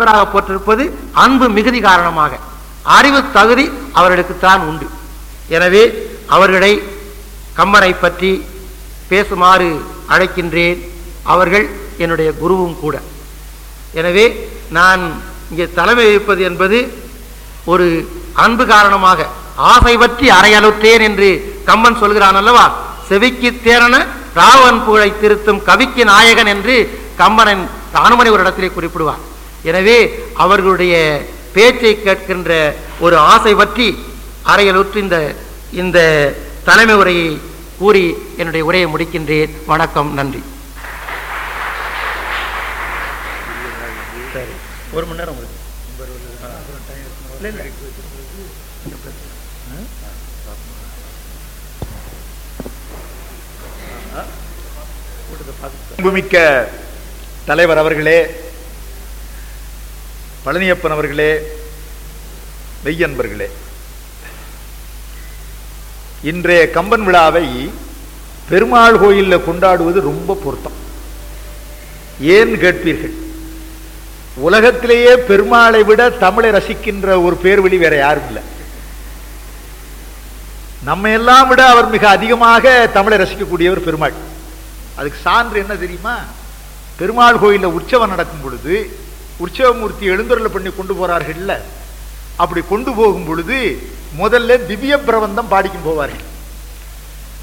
இவராக போற்றிருப்பது அன்பு மிகுதி காரணமாக. அறிவு தகுதி அவர்களுக்குத்தான் உண்டு. எனவே அவர்களை கம்மரை பற்றி பேசுமாறு அழைக்கின்றேன். அவர்கள் என்னுடைய குருவும் கூட. எனவே நான் இங்கே தலைமை வகிப்பது என்பது ஒரு அன்பு காரணமாக. ஆசை பற்றி அறையலுத்தேன் என்று கம்மன் சொல்கிறான் அல்லவா? செவிக்கு தேரன ராவன் புகழை திருத்தும் கவிக்கு நாயகன் என்று கம்மனன் அனுமனை ஒரு இடத்திலே குறிப்பிடுவார். எனவே அவர்களுடைய பேச்சை கேட்கின்ற ஒரு ஆசை பற்றி அறையலுற்று இந்த இந்த தலைமை உரையை கூறி என்னுடைய உரையை முடிக்கின்றேன். வணக்கம் நன்றி. ஒரு மணி நேரம் முடியும் இல்லை, இல்லை. அன்புமிக்க தலைவர் அவர்களே பழனியப்பன் அவர்களே மெய்யன்பர்களே இன்றைய கம்பன் விழாவை பெருமாள் கோயிலில் கொண்டாடுவது ரொம்ப பொருத்தம். ஏன் கேட்பீர்கள்? உலகத்திலேயே பெருமாளை விட தமிழை ரசிக்கின்ற ஒரு பேர்வழி வேற யாரும் இல்லை. நம்ம எல்லாம் விட அவர் மிக அதிகமாக தமிழை ரசிக்கக்கூடியவர் பெருமாள். அதுக்கு சான்று என்ன தெரியுமா? பெருமாள் கோயிலில் உற்சவம் நடக்கும் பொழுது உற்சவமூர்த்தி எழுந்தருளை பண்ணி கொண்டு போறார்கள்ல? அப்படி கொண்டு போகும் பொழுது முதல்ல திவ்ய பிரபந்தம் பாடிக்கும் போவார்கள்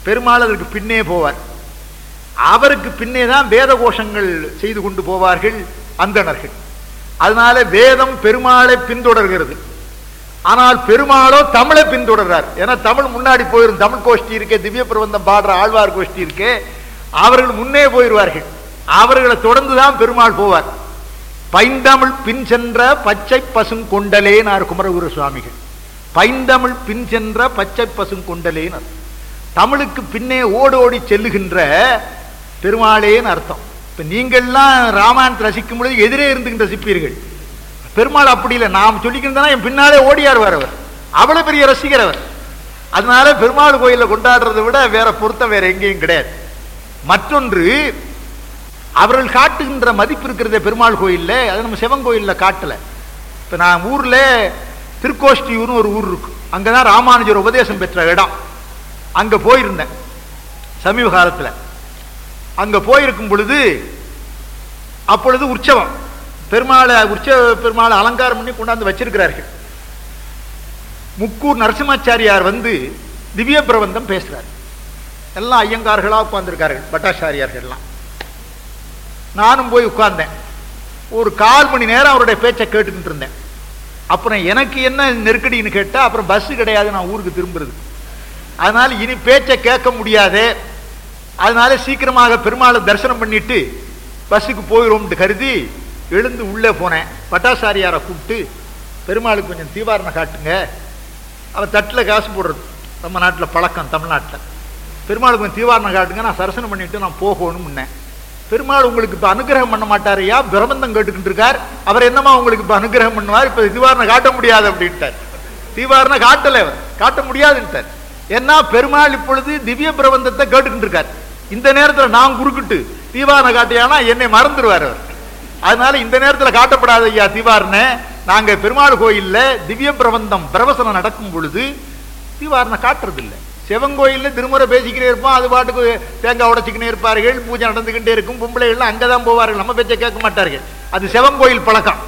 பெருமாள் அதற்கு பின்னே போவார். அவருக்கு பின்னே தான் வேத கோஷங்கள் செய்து கொண்டு போவார்கள் அந்தணர்கள். அதனால வேதம் பெருமாளை பின்தொடர்கிறது. ஆனால் பெருமாளோ தமிழை பின்தொடர்றார். ஏன்னா தமிழ் முன்னாடி போயிரும். தமிழ் கோஷ்டி இருக்கே திவ்ய பிரபந்தம் பாடுற ஆழ்வார் கோஷ்டி இருக்கே அவர்கள் முன்னே போயிடுவார்கள் அவர்களை தொடர்ந்து தான் பெருமாள் போவார். பைந்தமிழ் பின் சென்ற பச்சை பசுங்கொண்டலேனார் குமரகுரு சுவாமிகள். பைந்தமிழ் பின் சென்ற பச்சை பசுங்கொண்டலேனார் தமிழுக்கு பின்னே ஓடோடி செல்லுகின்ற பெருமாளேன்னு அர்த்தம். இப்ப நீங்கள்லாம் ராமாயணத்தை ரசிக்கும் பொழுது எதிரே இருந்துகிட்டு ரசிப்பீர்கள். பெருமாள் அப்படி இல்லை. நாம் சொல்லிக்கிட்டு என் பின்னாலே ஓடியாருவார் அவர். அவ்வளவு பெரிய ரசிகர் அவர். அதனால பெருமாள் கோயில கொண்டாடுறதை விட வேற பொருத்தம் வேற எங்கேயும் கிடையாது. மற்றொன்று அவர்கள் காட்டுகின்ற மதிப்பு இருக்கிறதே பெருமாள் கோயில்ல அது நம்ம சிவன் கோயில்ல காட்டல. இப்ப நான் ஊர்ல திருக்கோஷ்டியூர்னு ஒரு ஊர் இருக்கு. அங்கதான் ராமானுஜர் உபதேசம் பெற்ற இடம். அங்க போயிருந்தேன் சமீப காலத்துல. அங்க போயிருக்கும் பொழுது அப்பொழுது உற்சவம். பெருமாளை உற்சவ பெருமாளை அலங்காரம் பண்ணி கொண்டாந்து வச்சிருக்கிறார்கள். முக்கூர் நரசிம்மாச்சாரியார் வந்து திவ்ய பிரபந்தம் பேசுகிறார் எல்லாம் ஐயங்கார்களாக உட்கார்ந்துருக்கார்கள் பட்டாச்சாரியார்கள்லாம். நானும் போய் உட்கார்ந்தேன். ஒரு கால் மணி நேரம் அவருடைய பேச்சை கேட்டுக்கிட்டு இருந்தேன். அப்புறம் எனக்கு என்ன நெருக்கடின்னு கேட்டால் அப்புறம் பஸ்ஸு கிடையாது நான் ஊருக்கு திரும்புறது. அதனால் இனி பேச்சை கேட்க முடியாது. அதனால சீக்கிரமாக பெருமாளை தரிசனம் பண்ணிட்டு பஸ்ஸுக்கு போயிடும்னு கருதி எழுந்து உள்ளே போனேன். பட்டாசாரியாரை கூப்பிட்டு பெருமாளுக்கு கொஞ்சம் தீவாரணை காட்டுங்க. அவன் தட்டில் காசு போடுறது. நம்ம நாட்டில் பழக்கம் தமிழ்நாட்டில். பெருமாளுக்கு கொஞ்சம் தீவாரணை காட்டுங்க. நான் தரிசனம் பண்ணிவிட்டு நான் போகணும்னு முன்னேன். பெருமாள் உங்களுக்கு இப்போ அனுகிரகம் பண்ண மாட்டார். ஐயா பிரபந்தம் கேட்டுக்கிட்டு இருக்கார் அவர் என்னமா உங்களுக்கு இப்போ அனுகிரகம் பண்ணுவார்? இப்போ தீவாரணை காட்ட முடியாது அப்படின்ட்டார். தீவாரணை காட்டலை அவர். காட்ட முடியாதுன்ட்டார். ஏன்னா பெருமாள் இப்பொழுது திவ்ய பிரபந்தத்தை கேட்டுக்கிட்டு இருக்கார் இந்த நேரத்தில் நான் குறுக்கிட்டு தீவாரணை காட்டியானா என்னை மறந்துடுவார் அவர். அதனால இந்த நேரத்தில் காட்டப்படாத ஐயா தீவாரணை. நாங்கள் பெருமாள் கோயில்ல திவ்ய பிரபந்தம் பிரவசனம் நடக்கும் பொழுது தீவாரணை காட்டுறதில்லை. சிவங்கோயில்ல திருமுறை பேசிக்கிட்டே இருப்போம். அது பாட்டுக்கு தேங்காய் உடைச்சிக்கினே இருப்பார்கள். பூஜை நடந்துகிட்டே இருக்கும். பொம்பளைகள்லாம் அங்கதான் போவார்கள். நம்ம பேச்சை கேட்க மாட்டார்கள். அது சிவங்கோயில் பழக்கம்.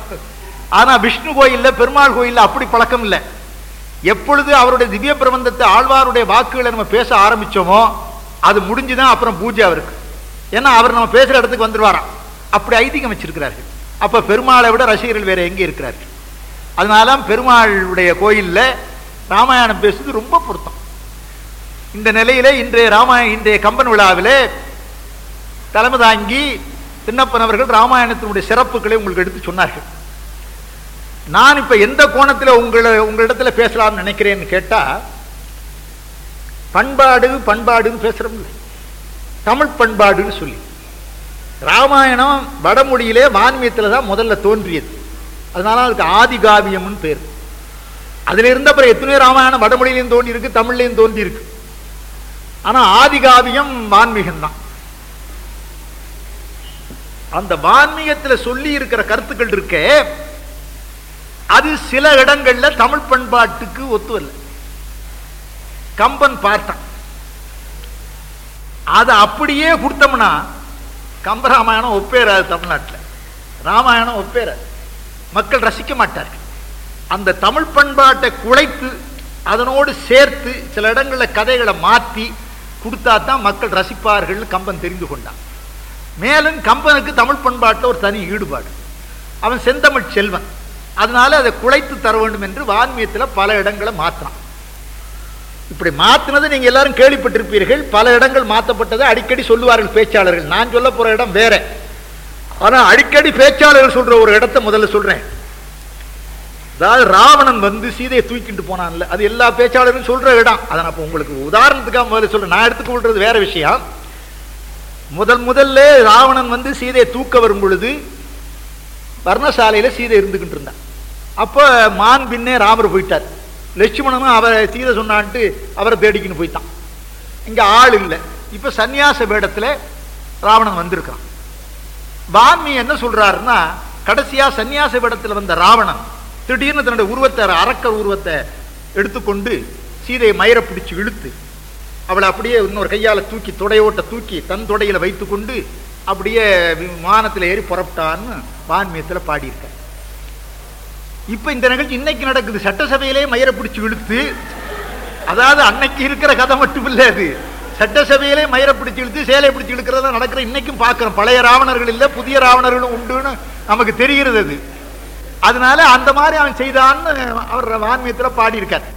ஆனால் விஷ்ணு கோயிலில் பெருமாள் கோயிலில் அப்படி பழக்கம் இல்லை. எப்பொழுது அவருடைய திவ்ய பிரபந்தத்தை ஆழ்வாருடைய வாக்குகளை நம்ம பேச ஆரம்பிச்சோமோ அது முடிஞ்சுதான் அப்புறம் பூஜை அவருக்கு. ஏன்னா அவர் நம்ம பேசுகிற இடத்துக்கு வந்துருவாராம். அப்படி ஐதீகம் வச்சிருக்கிறார்கள். அப்போ பெருமாளை விட ரசிகர்கள் வேற எங்கே இருக்கிறார்கள்? அதனால பெருமாளுடைய கோயிலில் ராமாயணம் பேசுறது ரொம்ப பொருத்தம். இந்த நிலையில இன்றைய ராமாயண இன்றைய கம்பன் விழாவிலே தலைமை தாங்கி சின்னப்பன் அவர்கள் ராமாயணத்தினுடைய சிறப்புகளை உங்களுக்கு எடுத்து சொன்னார்கள். நான் இப்ப எந்த கோணத்துல உங்களை உங்களிடத்துல பேசலாம்னு நினைக்கிறேன்னு கேட்டா பண்பாடு பண்பாடுன்னு பேசுறோம்ல. தமிழ் பண்பாடுன்னு சொல்லி. ராமாயணம் வடமொழியிலே மான்மியத்தில் தான் முதல்ல தோன்றியது. அதனால அதுக்கு ஆதிகாவியம்னு பேர். அதில் இருந்த அப்புறம் எத்தனையோ ராமாயணம் வடமொழியிலையும் தோன்றி இருக்கு தமிழ்லையும் தோன்றி இருக்கு ஆனா ஆதிகாவியம் வான்மீகம் தான் அந்த வான்மீகத்துல சொல்லி இருக்கிற கருத்துக்கள் இருக்கே அது சில இடங்கள்ல தமிழ் பண்பாட்டுக்கு ஒத்து கம்பன் பார்த்தான். அதை அப்படியே கொடுத்தோம்னா கம்பராமாயணம் ஒப்பேறாது தமிழ்நாட்டில். ராமாயணம் ஒப்பேறாது. மக்கள் ரசிக்க மாட்டார்கள். அந்த தமிழ் பண்பாட்டை குலைத்து அதனோடு சேர்த்து சில இடங்களில் கதைகளை மாற்றி கொடுத்தா தான் மக்கள் ரசிப்பார்கள் கம்பன் தெரிந்து கொண்டான். மேலும் கம்பனுக்கு தமிழ் பண்பாட்டில் ஒரு தனி ஈடுபாடு. அவன் செந்தமிழ் செல்வன். அதனால அதை குலைத்து தர வேண்டும் என்று வான்மியத்தில் பல இடங்களை மாற்றினான் இப்படி மாத்தினது நீங்கள் எல்லாரும் கேள்விப்பட்டிருப்பீர்கள். பல இடங்கள் மாற்றப்பட்டதை அடிக்கடி சொல்லுவார்கள் பேச்சாளர்கள். நான் சொல்ல போகிற இடம் வேற. ஆனால் அடிக்கடி பேச்சாளர்கள் சொல்கிற ஒரு இடத்த முதல்ல சொல்கிறேன் அதாவது ராவணன் வந்து சீதையை தூக்கிட்டு போனான்ல. அது எல்லா பேச்சாளரும் சொல்ற இடம். அதை நான் உங்களுக்கு உதாரணத்துக்காக முதல்ல சொல்றேன். நான் எடுத்துக்கொள்றது வேற விஷயம். முதல் முதல்ல ராவணன் வந்து சீதையை தூக்க வரும் பொழுது வர்ணசாலையில் சீதை இருந்துகிட்டு இருந்தான். அப்போ மான் பின்னே ராமர் போயிட்டார். லட்சுமணனும் அவரை சீதை சொன்னான்ட்டு அவரை தேடிக்கின்னு போயிட்டான். இங்க ஆள் இல்லை. இப்போ சந்நியாச வேடத்துல ராவணன் வந்திருக்கான் வான்மி என்ன சொல்றாருன்னா கடைசியா சந்நியாச வேடத்துல வந்த ராவணன் திடீர்னு தன்னுடைய உருவத்தை அரக்கர் உருவத்தை எடுத்துக்கொண்டு சீதையை மயிரை பிடிச்சு இழுத்து அவளை அப்படியே இன்னொரு கையால தூக்கி தொடையோட்ட தூக்கி தன் தொடையில வைத்துக்கொண்டு அப்படியே விமானத்தில் ஏறி புறப்பட்டான்னு வான்மியத்தில் பாடியிருக்கார். இப்ப இந்த நிகழ்ச்சி இன்னைக்கு நடக்குது. சட்டசபையிலே மயிரை பிடிச்சு இழுத்து அதாவது அன்னைக்கு இருக்கிற கதை மட்டும் இல்லை அது. சட்டசபையிலே மயிரை பிடிச்சு இழுத்து சேலை பிடிச்சு இழுக்கிறதா நடக்கிற இன்னைக்கும் பார்க்குறோம். பழைய ராவணர்கள் இல்ல புதிய ராவணர்களும் உண்டுன்னு நமக்கு தெரிகிறது அது. அதனால அந்த மாதிரி அவன் செய்தான்னு அவர் வான்மியத்தில் பாடியிருக்கார்.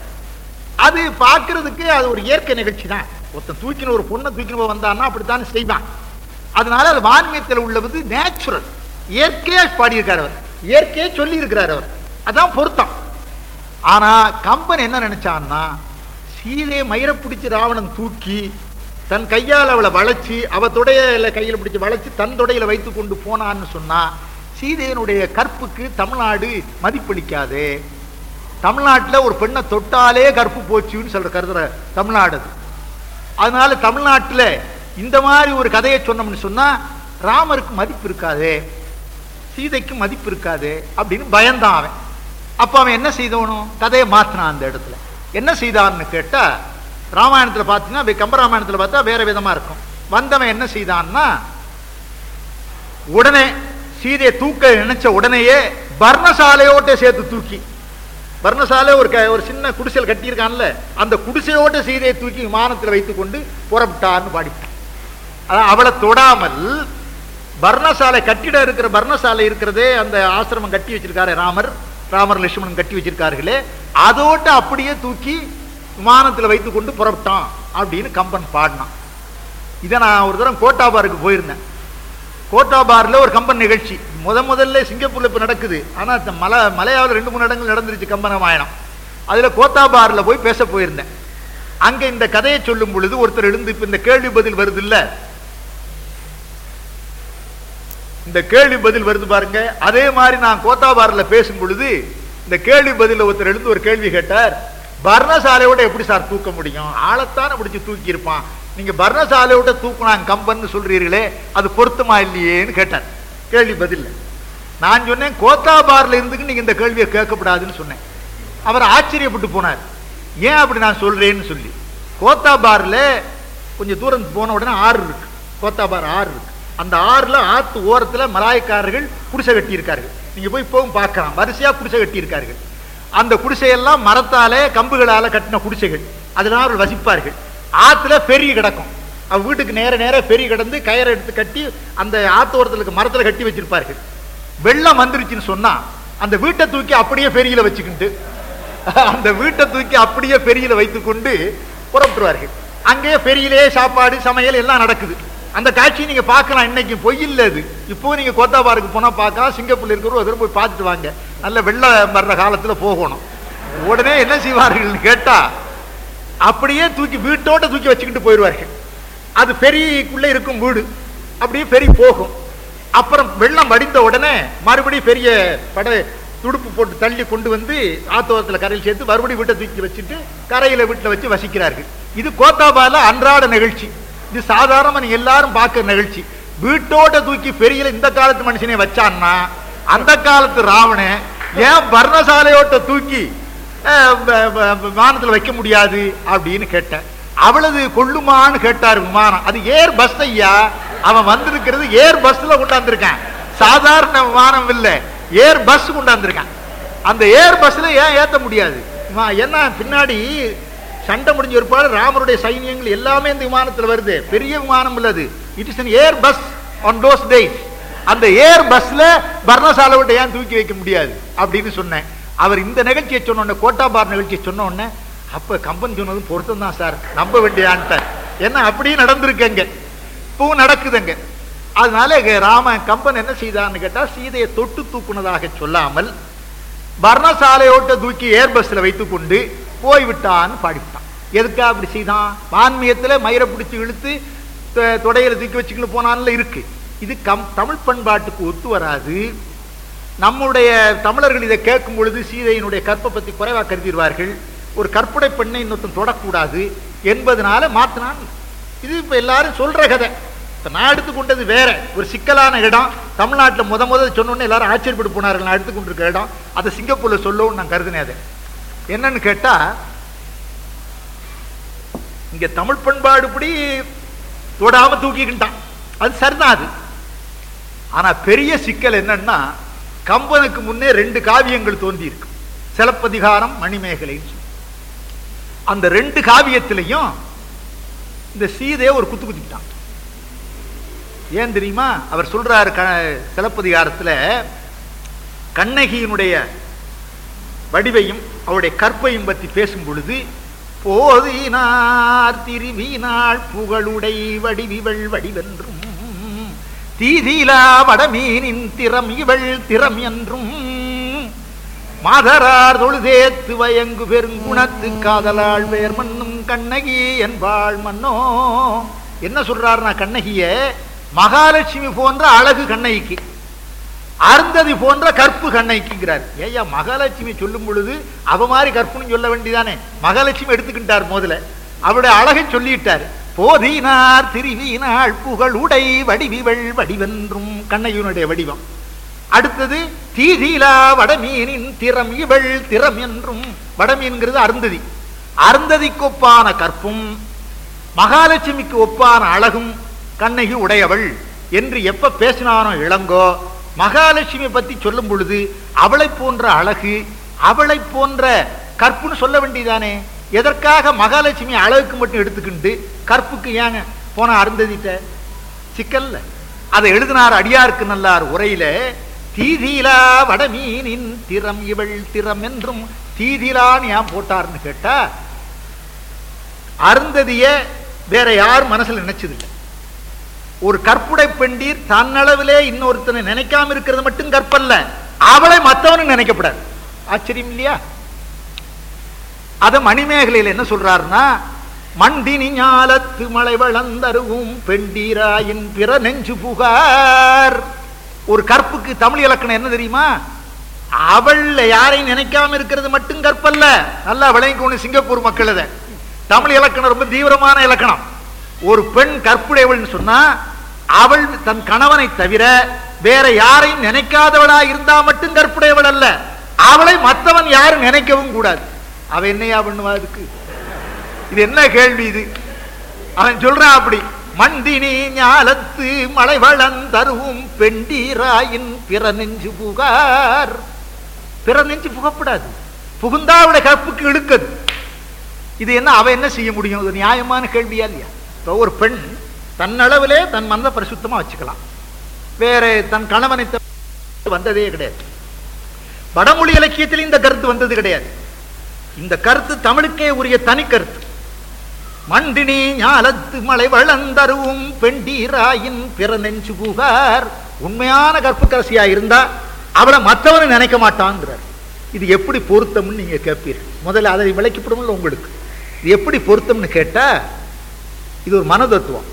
அது பார்க்கறதுக்கு அது ஒரு இயற்கை நிகழ்ச்சி தான். ஒருத்தன் தூக்கின ஒரு பொண்ணை தூக்கின வந்தான்னா அப்படித்தான் செய்வான். அதனால அது வான்மியத்தில் உள்ளது நேச்சுரல் இயற்கையாக பாடியிருக்கார் அவர். இயற்கையே சொல்லி இருக்கிறார் அவர். அதான் பொருத்தம். ஆனா கம்பன் என்ன நினைச்சான்னா சீதையை மயிரை பிடிச்சி ராவணன் தூக்கி தன் கையால் அவளை வளைச்சி அவ தொடையில கையில் பிடிச்சி வளைச்சி தன் தொடையில வைத்து கொண்டு போனான்னு சொன்னா சீதையனுடைய கற்புக்கு தமிழ்நாடு மதிப்பளிக்காது. தமிழ்நாட்டில் ஒரு பெண்ணை தொட்டாலே கற்பு போச்சுன்னு சொல்ற கருதுற தமிழ்நாடு அதனால தமிழ்நாட்டில் இந்த மாதிரி ஒரு கதையை சொன்னோம்னு சொன்னா ராமருக்கு மதிப்பு இருக்காது சீதைக்கு மதிப்பு இருக்காது அப்படின்னு பயந்தான் அவன். அப்போ அவன் என்ன செய்தவனும் கதையை மாத்தினான் அந்த இடத்துல. என்ன செய்தான்னு கேட்டா ராமாயணத்துல பார்த்தீங்கன்னா கம்பராமாயணத்தில் கம்பராமாயணத்துல பார்த்தா வேற விதமா இருக்கும். வந்தவன் என்ன செய்தான்னா உடனே சீதையை தூக்க நினைச்ச உடனேயே பர்ணசாலையோட்ட சேர்த்து தூக்கி. பர்ணசாலை ஒரு க- ஒரு சின்ன குடிசையில் கட்டியிருக்கான்ல அந்த குடிசையோட்ட சீதையை தூக்கி விமானத்தில் வைத்துக்கொண்டு புறப்பட்டான்னு பாடிட்டான். அதான் அவளை தொடாமல் பர்ணசாலை கட்டிடம் இருக்கிற பர்ணசாலை இருக்கிறதே அந்த ஆசிரமம் கட்டி வச்சிருக்காரு ராமர் ராமர் லட்சுமணன் கட்டி வச்சிருக்கார்களே அதோட்ட அப்படியே தூக்கி விமானத்தில் வைத்துக்கொண்டு புறப்பட்டான் அப்படின்னு கம்பன் பாடினான். இதை நான் ஒரு தரம் கோட்டாபாருக்கு போயிருந்தேன். கோட்டாபாரில் ஒரு கம்பன் நிகழ்ச்சி. முத முதல்ல சிங்கப்பூரில் இப்போ நடக்குது. ஆனால் மலை மலையாவில் ரெண்டு மூணு இடங்கள் நடந்துருச்சு கம்பராமாயணம் அதுல கோத்தாபாரில் போய் பேச போயிருந்தேன். அங்கே இந்த கதையை சொல்லும் பொழுது ஒருத்தர் எழுந்து இப்போ இந்த கேள்வி பதில் வருது இல்ல இந்த கேள்வி பதில் வருது பாருங்க. அதே மாதிரி நான் கோத்தாபாரில் பேசும் பொழுது இந்த கேள்வி பதிலில் ஒருத்தர் எழுந்து ஒரு கேள்வி கேட்டார். பர்ணசாலையோட எப்படி சார் தூக்க முடியும்? ஆளைத்தானே பிடிச்சி தூக்கியிருப்பான். நீங்கள் பர்ணசாலை விட்ட தூக்குனாங்க கம்பன்னு சொல்கிறீர்களே அது பொருத்தமா இல்லையேன்னு கேட்டார். கேள்வி பதில் நான் சொன்னேன் கோத்தாபாரில் இருந்துக்கு இந்த கேள்வியை கேட்கப்படாதுன்னு சொன்னேன். அவர் ஆச்சரியப்பட்டு போனார். ஏன் அப்படி நான் சொல்கிறேன்னு சொல்லி. கோத்தாபாரில் கொஞ்சம் தூரம் போன உடனே ஆறு இருக்கு. கோத்தாபார் ஆறு இருக்கு. அந்த ஆறில் ஆற்று ஓரத்தில் மலாய்க்காரர்கள் குடிசை கட்டியிருக்கார்கள். நீங்கள் போய் இப்போவும் பார்க்கலாம். வரிசையா குடிசை கட்டியிருக்கார்கள். அந்த குடிசையெல்லாம் மரத்தாலே கம்புகளால் கட்டின குடிசைகள். அதனால் அவர்கள் வசிப்பார்கள். ஆற்றுல பெரிய கிடக்கும். அவ வீட்டுக்கு நேர நேர பெரிய கிடந்து கயிறை எடுத்து கட்டி அந்த ஆத்து மரத்தில் இருக்க கட்டி வச்சிருப்பார்கள். வெள்ளம் வந்துருச்சுன்னு சொன்னா அந்த வீட்டை தூக்கி அப்படியே பெரியல வச்சுக்கிட்டு அந்த வீட்டை தூக்கி அப்படியே பெரியல வைத்துக்கொண்டு புறப்பட்டுருவார்கள். அங்கேயே பெரியிலே சாப்பாடு சமையல் எல்லாம் நடக்குது. அந்த காட்சியை நீங்கள் பார்க்கலாம். இன்னைக்கு பொய் இல்ல அது. இப்போ நீங்க கோத்தாபாருக்கு போனால் பார்க்கலாம். சிங்கப்பூர்ல இருக்கிற ஒரு போய் பார்த்துட்டு வாங்க. நல்ல வெள்ளம் வர்ற காலத்தில் போகணும். உடனே என்ன செய்வார்கள் கேட்டால் அப்படியே தூக்கி வீட்டோட தூக்கி வச்சுக்கிட்டு போயிடுவார்கள். அது பெரியக்குள்ள இருக்கும் வீடு. அப்படியே பெரிய போகும். அப்புறம் வெள்ளம் வடிந்த உடனே மறுபடியும் பெரிய படை துடுப்பு போட்டு தள்ளி கொண்டு வந்து ஆத்தோரத்தில் கரையில் சேர்த்து மறுபடியும் வீட்டை தூக்கி வச்சுட்டு கரையில் வீட்டில் வச்சு வசிக்கிறார்கள். இது கோத்தாபால அன்றாட நிகழ்ச்சி. இது சாதாரணமாக நீங்க எல்லாரும் பார்க்குற நிகழ்ச்சி. வீட்டோட தூக்கி பெரியல இந்த காலத்து மனுஷனே வச்சான்னா அந்த காலத்து ராவணன் ஏன் பர்ணசாலையோட்ட தூக்கி வானத்தில் வைக்க முடியாது அப்படின்னு கேட்டேன். அவளது கொள்ளுமான்னு கேட்டார் விமானம். அது ஏர் பஸ் ஐயா அவன் வந்திருக்கிறது ஏர் பஸ்ல கொண்டாந்துருக்கான். சாதாரண விமானம் இல்லை ஏர் பஸ் கொண்டாந்துருக்கான். அந்த ஏர் பஸ்ல ஏன் ஏற்ற முடியாது? இவன் என்ன பின்னாடி சண்டை முடிஞ்ச ஒருபாடு ராமருடைய சைன்யங்கள் எல்லாமே இந்த விமானத்தில் வருது. பெரிய விமானம் உள்ளது it is an Airbus on those days அந்த ஏர் பஸ்ல பர்ணசாலை விட்டு ஏன் தூக்கி வைக்க முடியாது? அப்படின்னு சொன்னேன். அவர் இந்த நிகழ்ச்சியை சொன்ன கோட்டாபார் நிகழ்ச்சியை சொன்ன உடனே அப்ப கம்பன் சொன்னதும் பொருத்தம் தான் சார். நம்ப வேண்டியான்ட்டார் என்ன அப்படியே நடந்திருக்கங்க இப்பவும் நடக்குதுங்க அதனால ராம கம்பன் என்ன செய்தான்னு கேட்டா சீதையை தொட்டு தூக்குனதாக சொல்லாமல் பர்ணசாலையோட்ட தூக்கி ஏர் பஸ்ல வைத்துக்கொண்டு போய்விட்டான்னு பாடிவிட்டான். எதுக்கா அப்படி செய்தான்? ஆன்மீகத்துல மயிரை பிடிச்சி இழுத்து தொடையில தூக்கி வச்சுக்கிட்டு போனான்ல இருக்கு. இது கம் தமிழ் பண்பாட்டுக்கு ஒத்து வராது. நம்முடைய தமிழர்கள் இதை கேட்கும் பொழுது சீதையினுடைய கற்பை பற்றி குறைவா கருதிடுவார்கள். ஒரு கற்புடை பெண்ணை இன்னொருத்தன் தொடக்கூடாது என்பதனால மாற்றினான் இது இப்போ எல்லாரும் சொல்ற கதை. இப்போ நான் எடுத்துக்கொண்டது வேற. ஒரு சிக்கலான இடம். தமிழ்நாட்டுல முத முத சொன்னோன்னு எல்லாரும் ஆச்சரியப்பட்டு போனார்கள். நான் எடுத்துக்கொண்டிருக்க இடம். அதை சிங்கப்பூரில் சொல்லவும் நான் கருதினேன் அதை. என்னன்னு கேட்டா இங்க தமிழ் பண்பாடுபடி தொடாமல் தூக்கிக்கிட்டான். அது சரிதான் அது. ஆனா பெரிய சிக்கல் என்னன்னா கம்பனுக்கு முன்னே ரெண்டு காவியங்கள் தோன்றி இருக்கு சிலப்பதிகாரம் மணிமேகலைன்னு அந்த ரெண்டு காவியத்திலையும் இந்த சீதையை ஒரு குத்து குத்திக்கிட்டான். ஏன் தெரியுமா? அவர் சொல்றாரு க சிலப்பதிகாரத்துல கண்ணகியினுடைய வடிவையும் அவருடைய கற்பையும் பற்றி பேசும் பொழுது போதினார் திருவினாள் புகழுடை வடிவிவள் வடிவென்று தீதிலா வடமீனின் திறம் இவள் திறம் என்றும். மாதரார் தொழுதேத்து வயங்கு பெருங்குணத்து காதலாள் வேர் மண்ணும் கண்ணகி என்பாள் மன்னோ. என்ன சொல்றாருன்னா கண்ணகிய மகாலட்சுமி போன்ற அழகு கண்ணகிக்கு அருந்ததி போன்ற கற்பு கண்ணகிக்குங்கிறார். ஏய்யா மகாலட்சுமி சொல்லும் பொழுது அவ மாதிரி கற்புன்னு சொல்ல வேண்டியதானே? மகாலட்சுமி எடுத்துக்கிட்டார் முதல்ல. அவருடைய அழகை சொல்லிட்டார். போதினார் திருவினாள் புகழ் உடை வடிவிவள் வடிவென்றும் கண்ணையினுடைய வடிவம். அடுத்தது தீதிலா வடமீனின் திறம் இவள் திறம் என்றும் வடமீன்கிறது அருந்ததி. அருந்ததிக்கு ஒப்பான கற்பும் மகாலட்சுமிக்கு ஒப்பான அழகும் கண்ணகி உடையவள் என்று எப்ப பேசினானோ இளங்கோ மகாலட்சுமி பத்தி சொல்லும் பொழுது அவளை போன்ற அழகு அவளை போன்ற கற்புன்னு சொல்ல வேண்டியதானே? எதற்காக மகாலட்சுமி அழகுக்கு மட்டும் எடுத்துக்கிட்டு கற்புக்கு ஏங்க போன அருந்ததிட்ட? சிக்கல்ல. அதை எழுதினார் அடியாருக்கு நல்லார் உரையில தீதிலா வடமீனின் திறம் இவள் திறம் என்றும் தீதிலான்னு ஏன் போட்டார்னு கேட்டா அருந்ததிய வேற யாரும் மனசுல நினைச்சதில்லை. ஒரு கற்புடை பெண்டீர் தன்னளவிலே இன்னொருத்தனை நினைக்காம இருக்கிறது மட்டும் கற்பல்ல. அவளை மத்தவனும் நினைக்கப்படாது. ஆச்சரியம் இல்லையா? அத மணிமேகலையில் என்ன சொல்றாருன்னா மண்டினி ஞாலத்து மலை வளர்ந்தருவும் பெண்டீராயின் பிற நெஞ்சு புகார். ஒரு கற்புக்கு தமிழ் இலக்கணம் என்ன தெரியுமா? அவள் யாரையும் நினைக்காம இருக்கிறது மட்டும் கற்பல்ல. நல்லா விளங்கிக்கணும் சிங்கப்பூர் மக்கள் அதை தமிழ் இலக்கணம் ரொம்ப தீவிரமான இலக்கணம். ஒரு பெண் கற்புடையவள்னு சொன்னா அவள் தன் கணவனை தவிர வேற யாரையும் நினைக்காதவளா இருந்தா மட்டும் கற்புடையவள் அல்ல. அவளை மற்றவன் யாரும் நினைக்கவும் கூடாது. அவ என்னையா பண்ணுவா அதுக்கு? இது என்ன கேள்வி இது? அவன் சொல்றான் அப்படி மண்டினி ஞாலத்து மலை வளர்ந்தருவும் பெண்டீராயின் பிற நெஞ்சு புகார். பிற நெஞ்சு புகப்படாது. புகுந்தா அவளுடைய கற்புக்கு இழுக்கது. இது என்ன அவ என்ன செய்ய முடியும்? இது நியாயமான கேள்வியா இல்லையா? இப்போ ஒரு பெண் தன்னளவிலே தன் மனதை பரிசுத்தமா வச்சுக்கலாம். வேற தன் கணவனை வந்ததே கிடையாது. வடமொழி இலக்கியத்தில் இந்த கருத்து வந்தது கிடையாது. இந்த கருத்து தமிழுக்கே உரிய தனி கருத்து. மண்டினி ஞாலத்து மலை வளர்ந்தருவும் பெண்டீராயின் பிற நெஞ்சு புகார். உண்மையான கற்புக்கரசியா இருந்தா அவளை மற்றவனு நினைக்க மாட்டாங்கிறார் இது எப்படி பொருத்தம்னு நீங்க கேட்பீர்கள் முதல்ல அதை விளக்கிப்படும்ல உங்களுக்கு. இது எப்படி பொருத்தம்னு கேட்டா இது ஒரு மனதத்துவம்.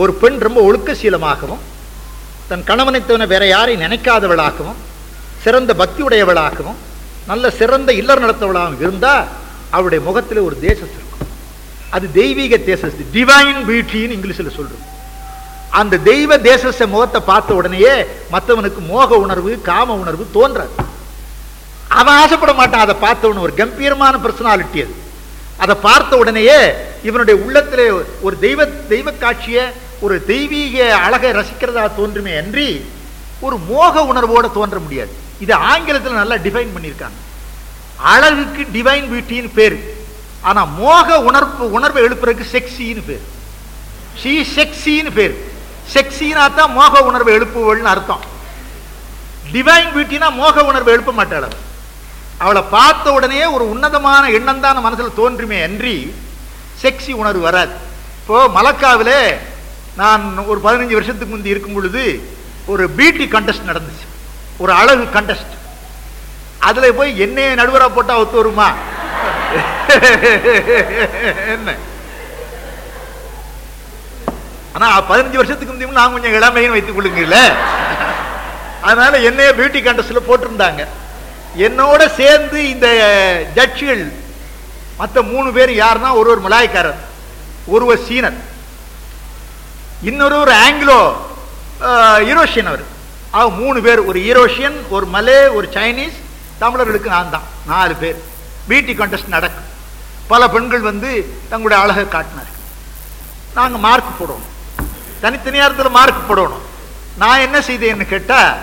ஒரு பெண் ரொம்ப ஒழுக்கசீலமாகவும் தன் கணவனை வேற யாரையும் நினைக்காதவளாகவும் சிறந்த பக்தி உடையவளாகவும் நல்ல சிறந்த இல்லற நடத்தவளாக இருந்தால் அவருடைய முகத்தில் ஒரு தேசஸ் இருக்கும். அது தெய்வீக தேசஸ் டிவைன் பியூட்டின்னு இங்கிலீஷில் சொல்கிறோம் அந்த தெய்வ தேசஸ முகத்தை பார்த்த உடனேயே மற்றவனுக்கு மோக உணர்வு காம உணர்வு தோன்றாது. அவன் ஆசைப்பட மாட்டான். அதை பார்த்தவன் ஒரு கம்பீரமான பர்சனாலிட்டி அது. அதை பார்த்த உடனேயே இவனுடைய உள்ளத்தில் ஒரு தெய்வ தெய்வ காட்சியை ஒரு தெய்வீக அழகை ரசிக்கிறதா தோன்றுமே அன்றி ஒரு மோக உணர்வோடு தோன்ற முடியாது. இது ஆங்கிலத்தில் நல்லா டிஃபைன் பண்ணியிருக்காங்க. அழகுக்கு டிவைன் பியூட்டின்னு பேர். ஆனால் மோக உணர்வு உணர்வை எழுப்புறதுக்கு செக்ஸின்னு பேர். ஷீ செக்ஸின்னு பேர். செக்ஸினா தான் மோக உணர்வை எழுப்புவள்னு அர்த்தம். டிவைன் பியூட்டினா மோக உணர்வை எழுப்ப மாட்டாள் அவளை. பார்த்த உடனே ஒரு உன்னதமான எண்ணம் தான் மனசில் தோன்றுமே அன்றி செக்ஸி உணர்வு வராது. இப்போ மலக்காவில் நான் ஒரு பதினஞ்சு வருஷத்துக்கு முந்தி இருக்கும் பொழுது ஒரு பியூட்டி கண்டெஸ்ட் நடந்துச்சு. ஒரு அழகு கண்டஸ்ட் அதுல போய் என்னைய நடுவரா போட்டா ஒத்து வருமா? என்ன? ஆனா பதினஞ்சு வருஷத்துக்கு முந்தையும் நான் கொஞ்சம் இளமையும் வைத்துக் கொள்ளுங்கல்ல அதனால என்னைய பியூட்டி கண்டெஸ்ட்ல போட்டிருந்தாங்க. என்னோட சேர்ந்து இந்த ஜட்ஜுகள் மற்ற மூணு பேர் யாருன்னா ஒரு ஒரு மலாய்க்காரர் ஒருவர் சீனர் இன்னொரு ஒரு ஆங்கிலோ யூரோஷியன் அவர். ஆக மூணு பேர். ஒரு ஈரோஷியன் ஒரு மலே ஒரு சைனீஸ். தமிழர்களுக்கு நான் தான். நாலு பேர். பியூட்டி கான்டெஸ்ட் நடக்கும். பல பெண்கள் வந்து தங்களுடைய அழகை காட்டினார்கள். நாங்கள் மார்க் போடணும். தனித்தனியாரத்தில் மார்க் போடணும். நான் என்ன செய்தேன்னு கேட்டால்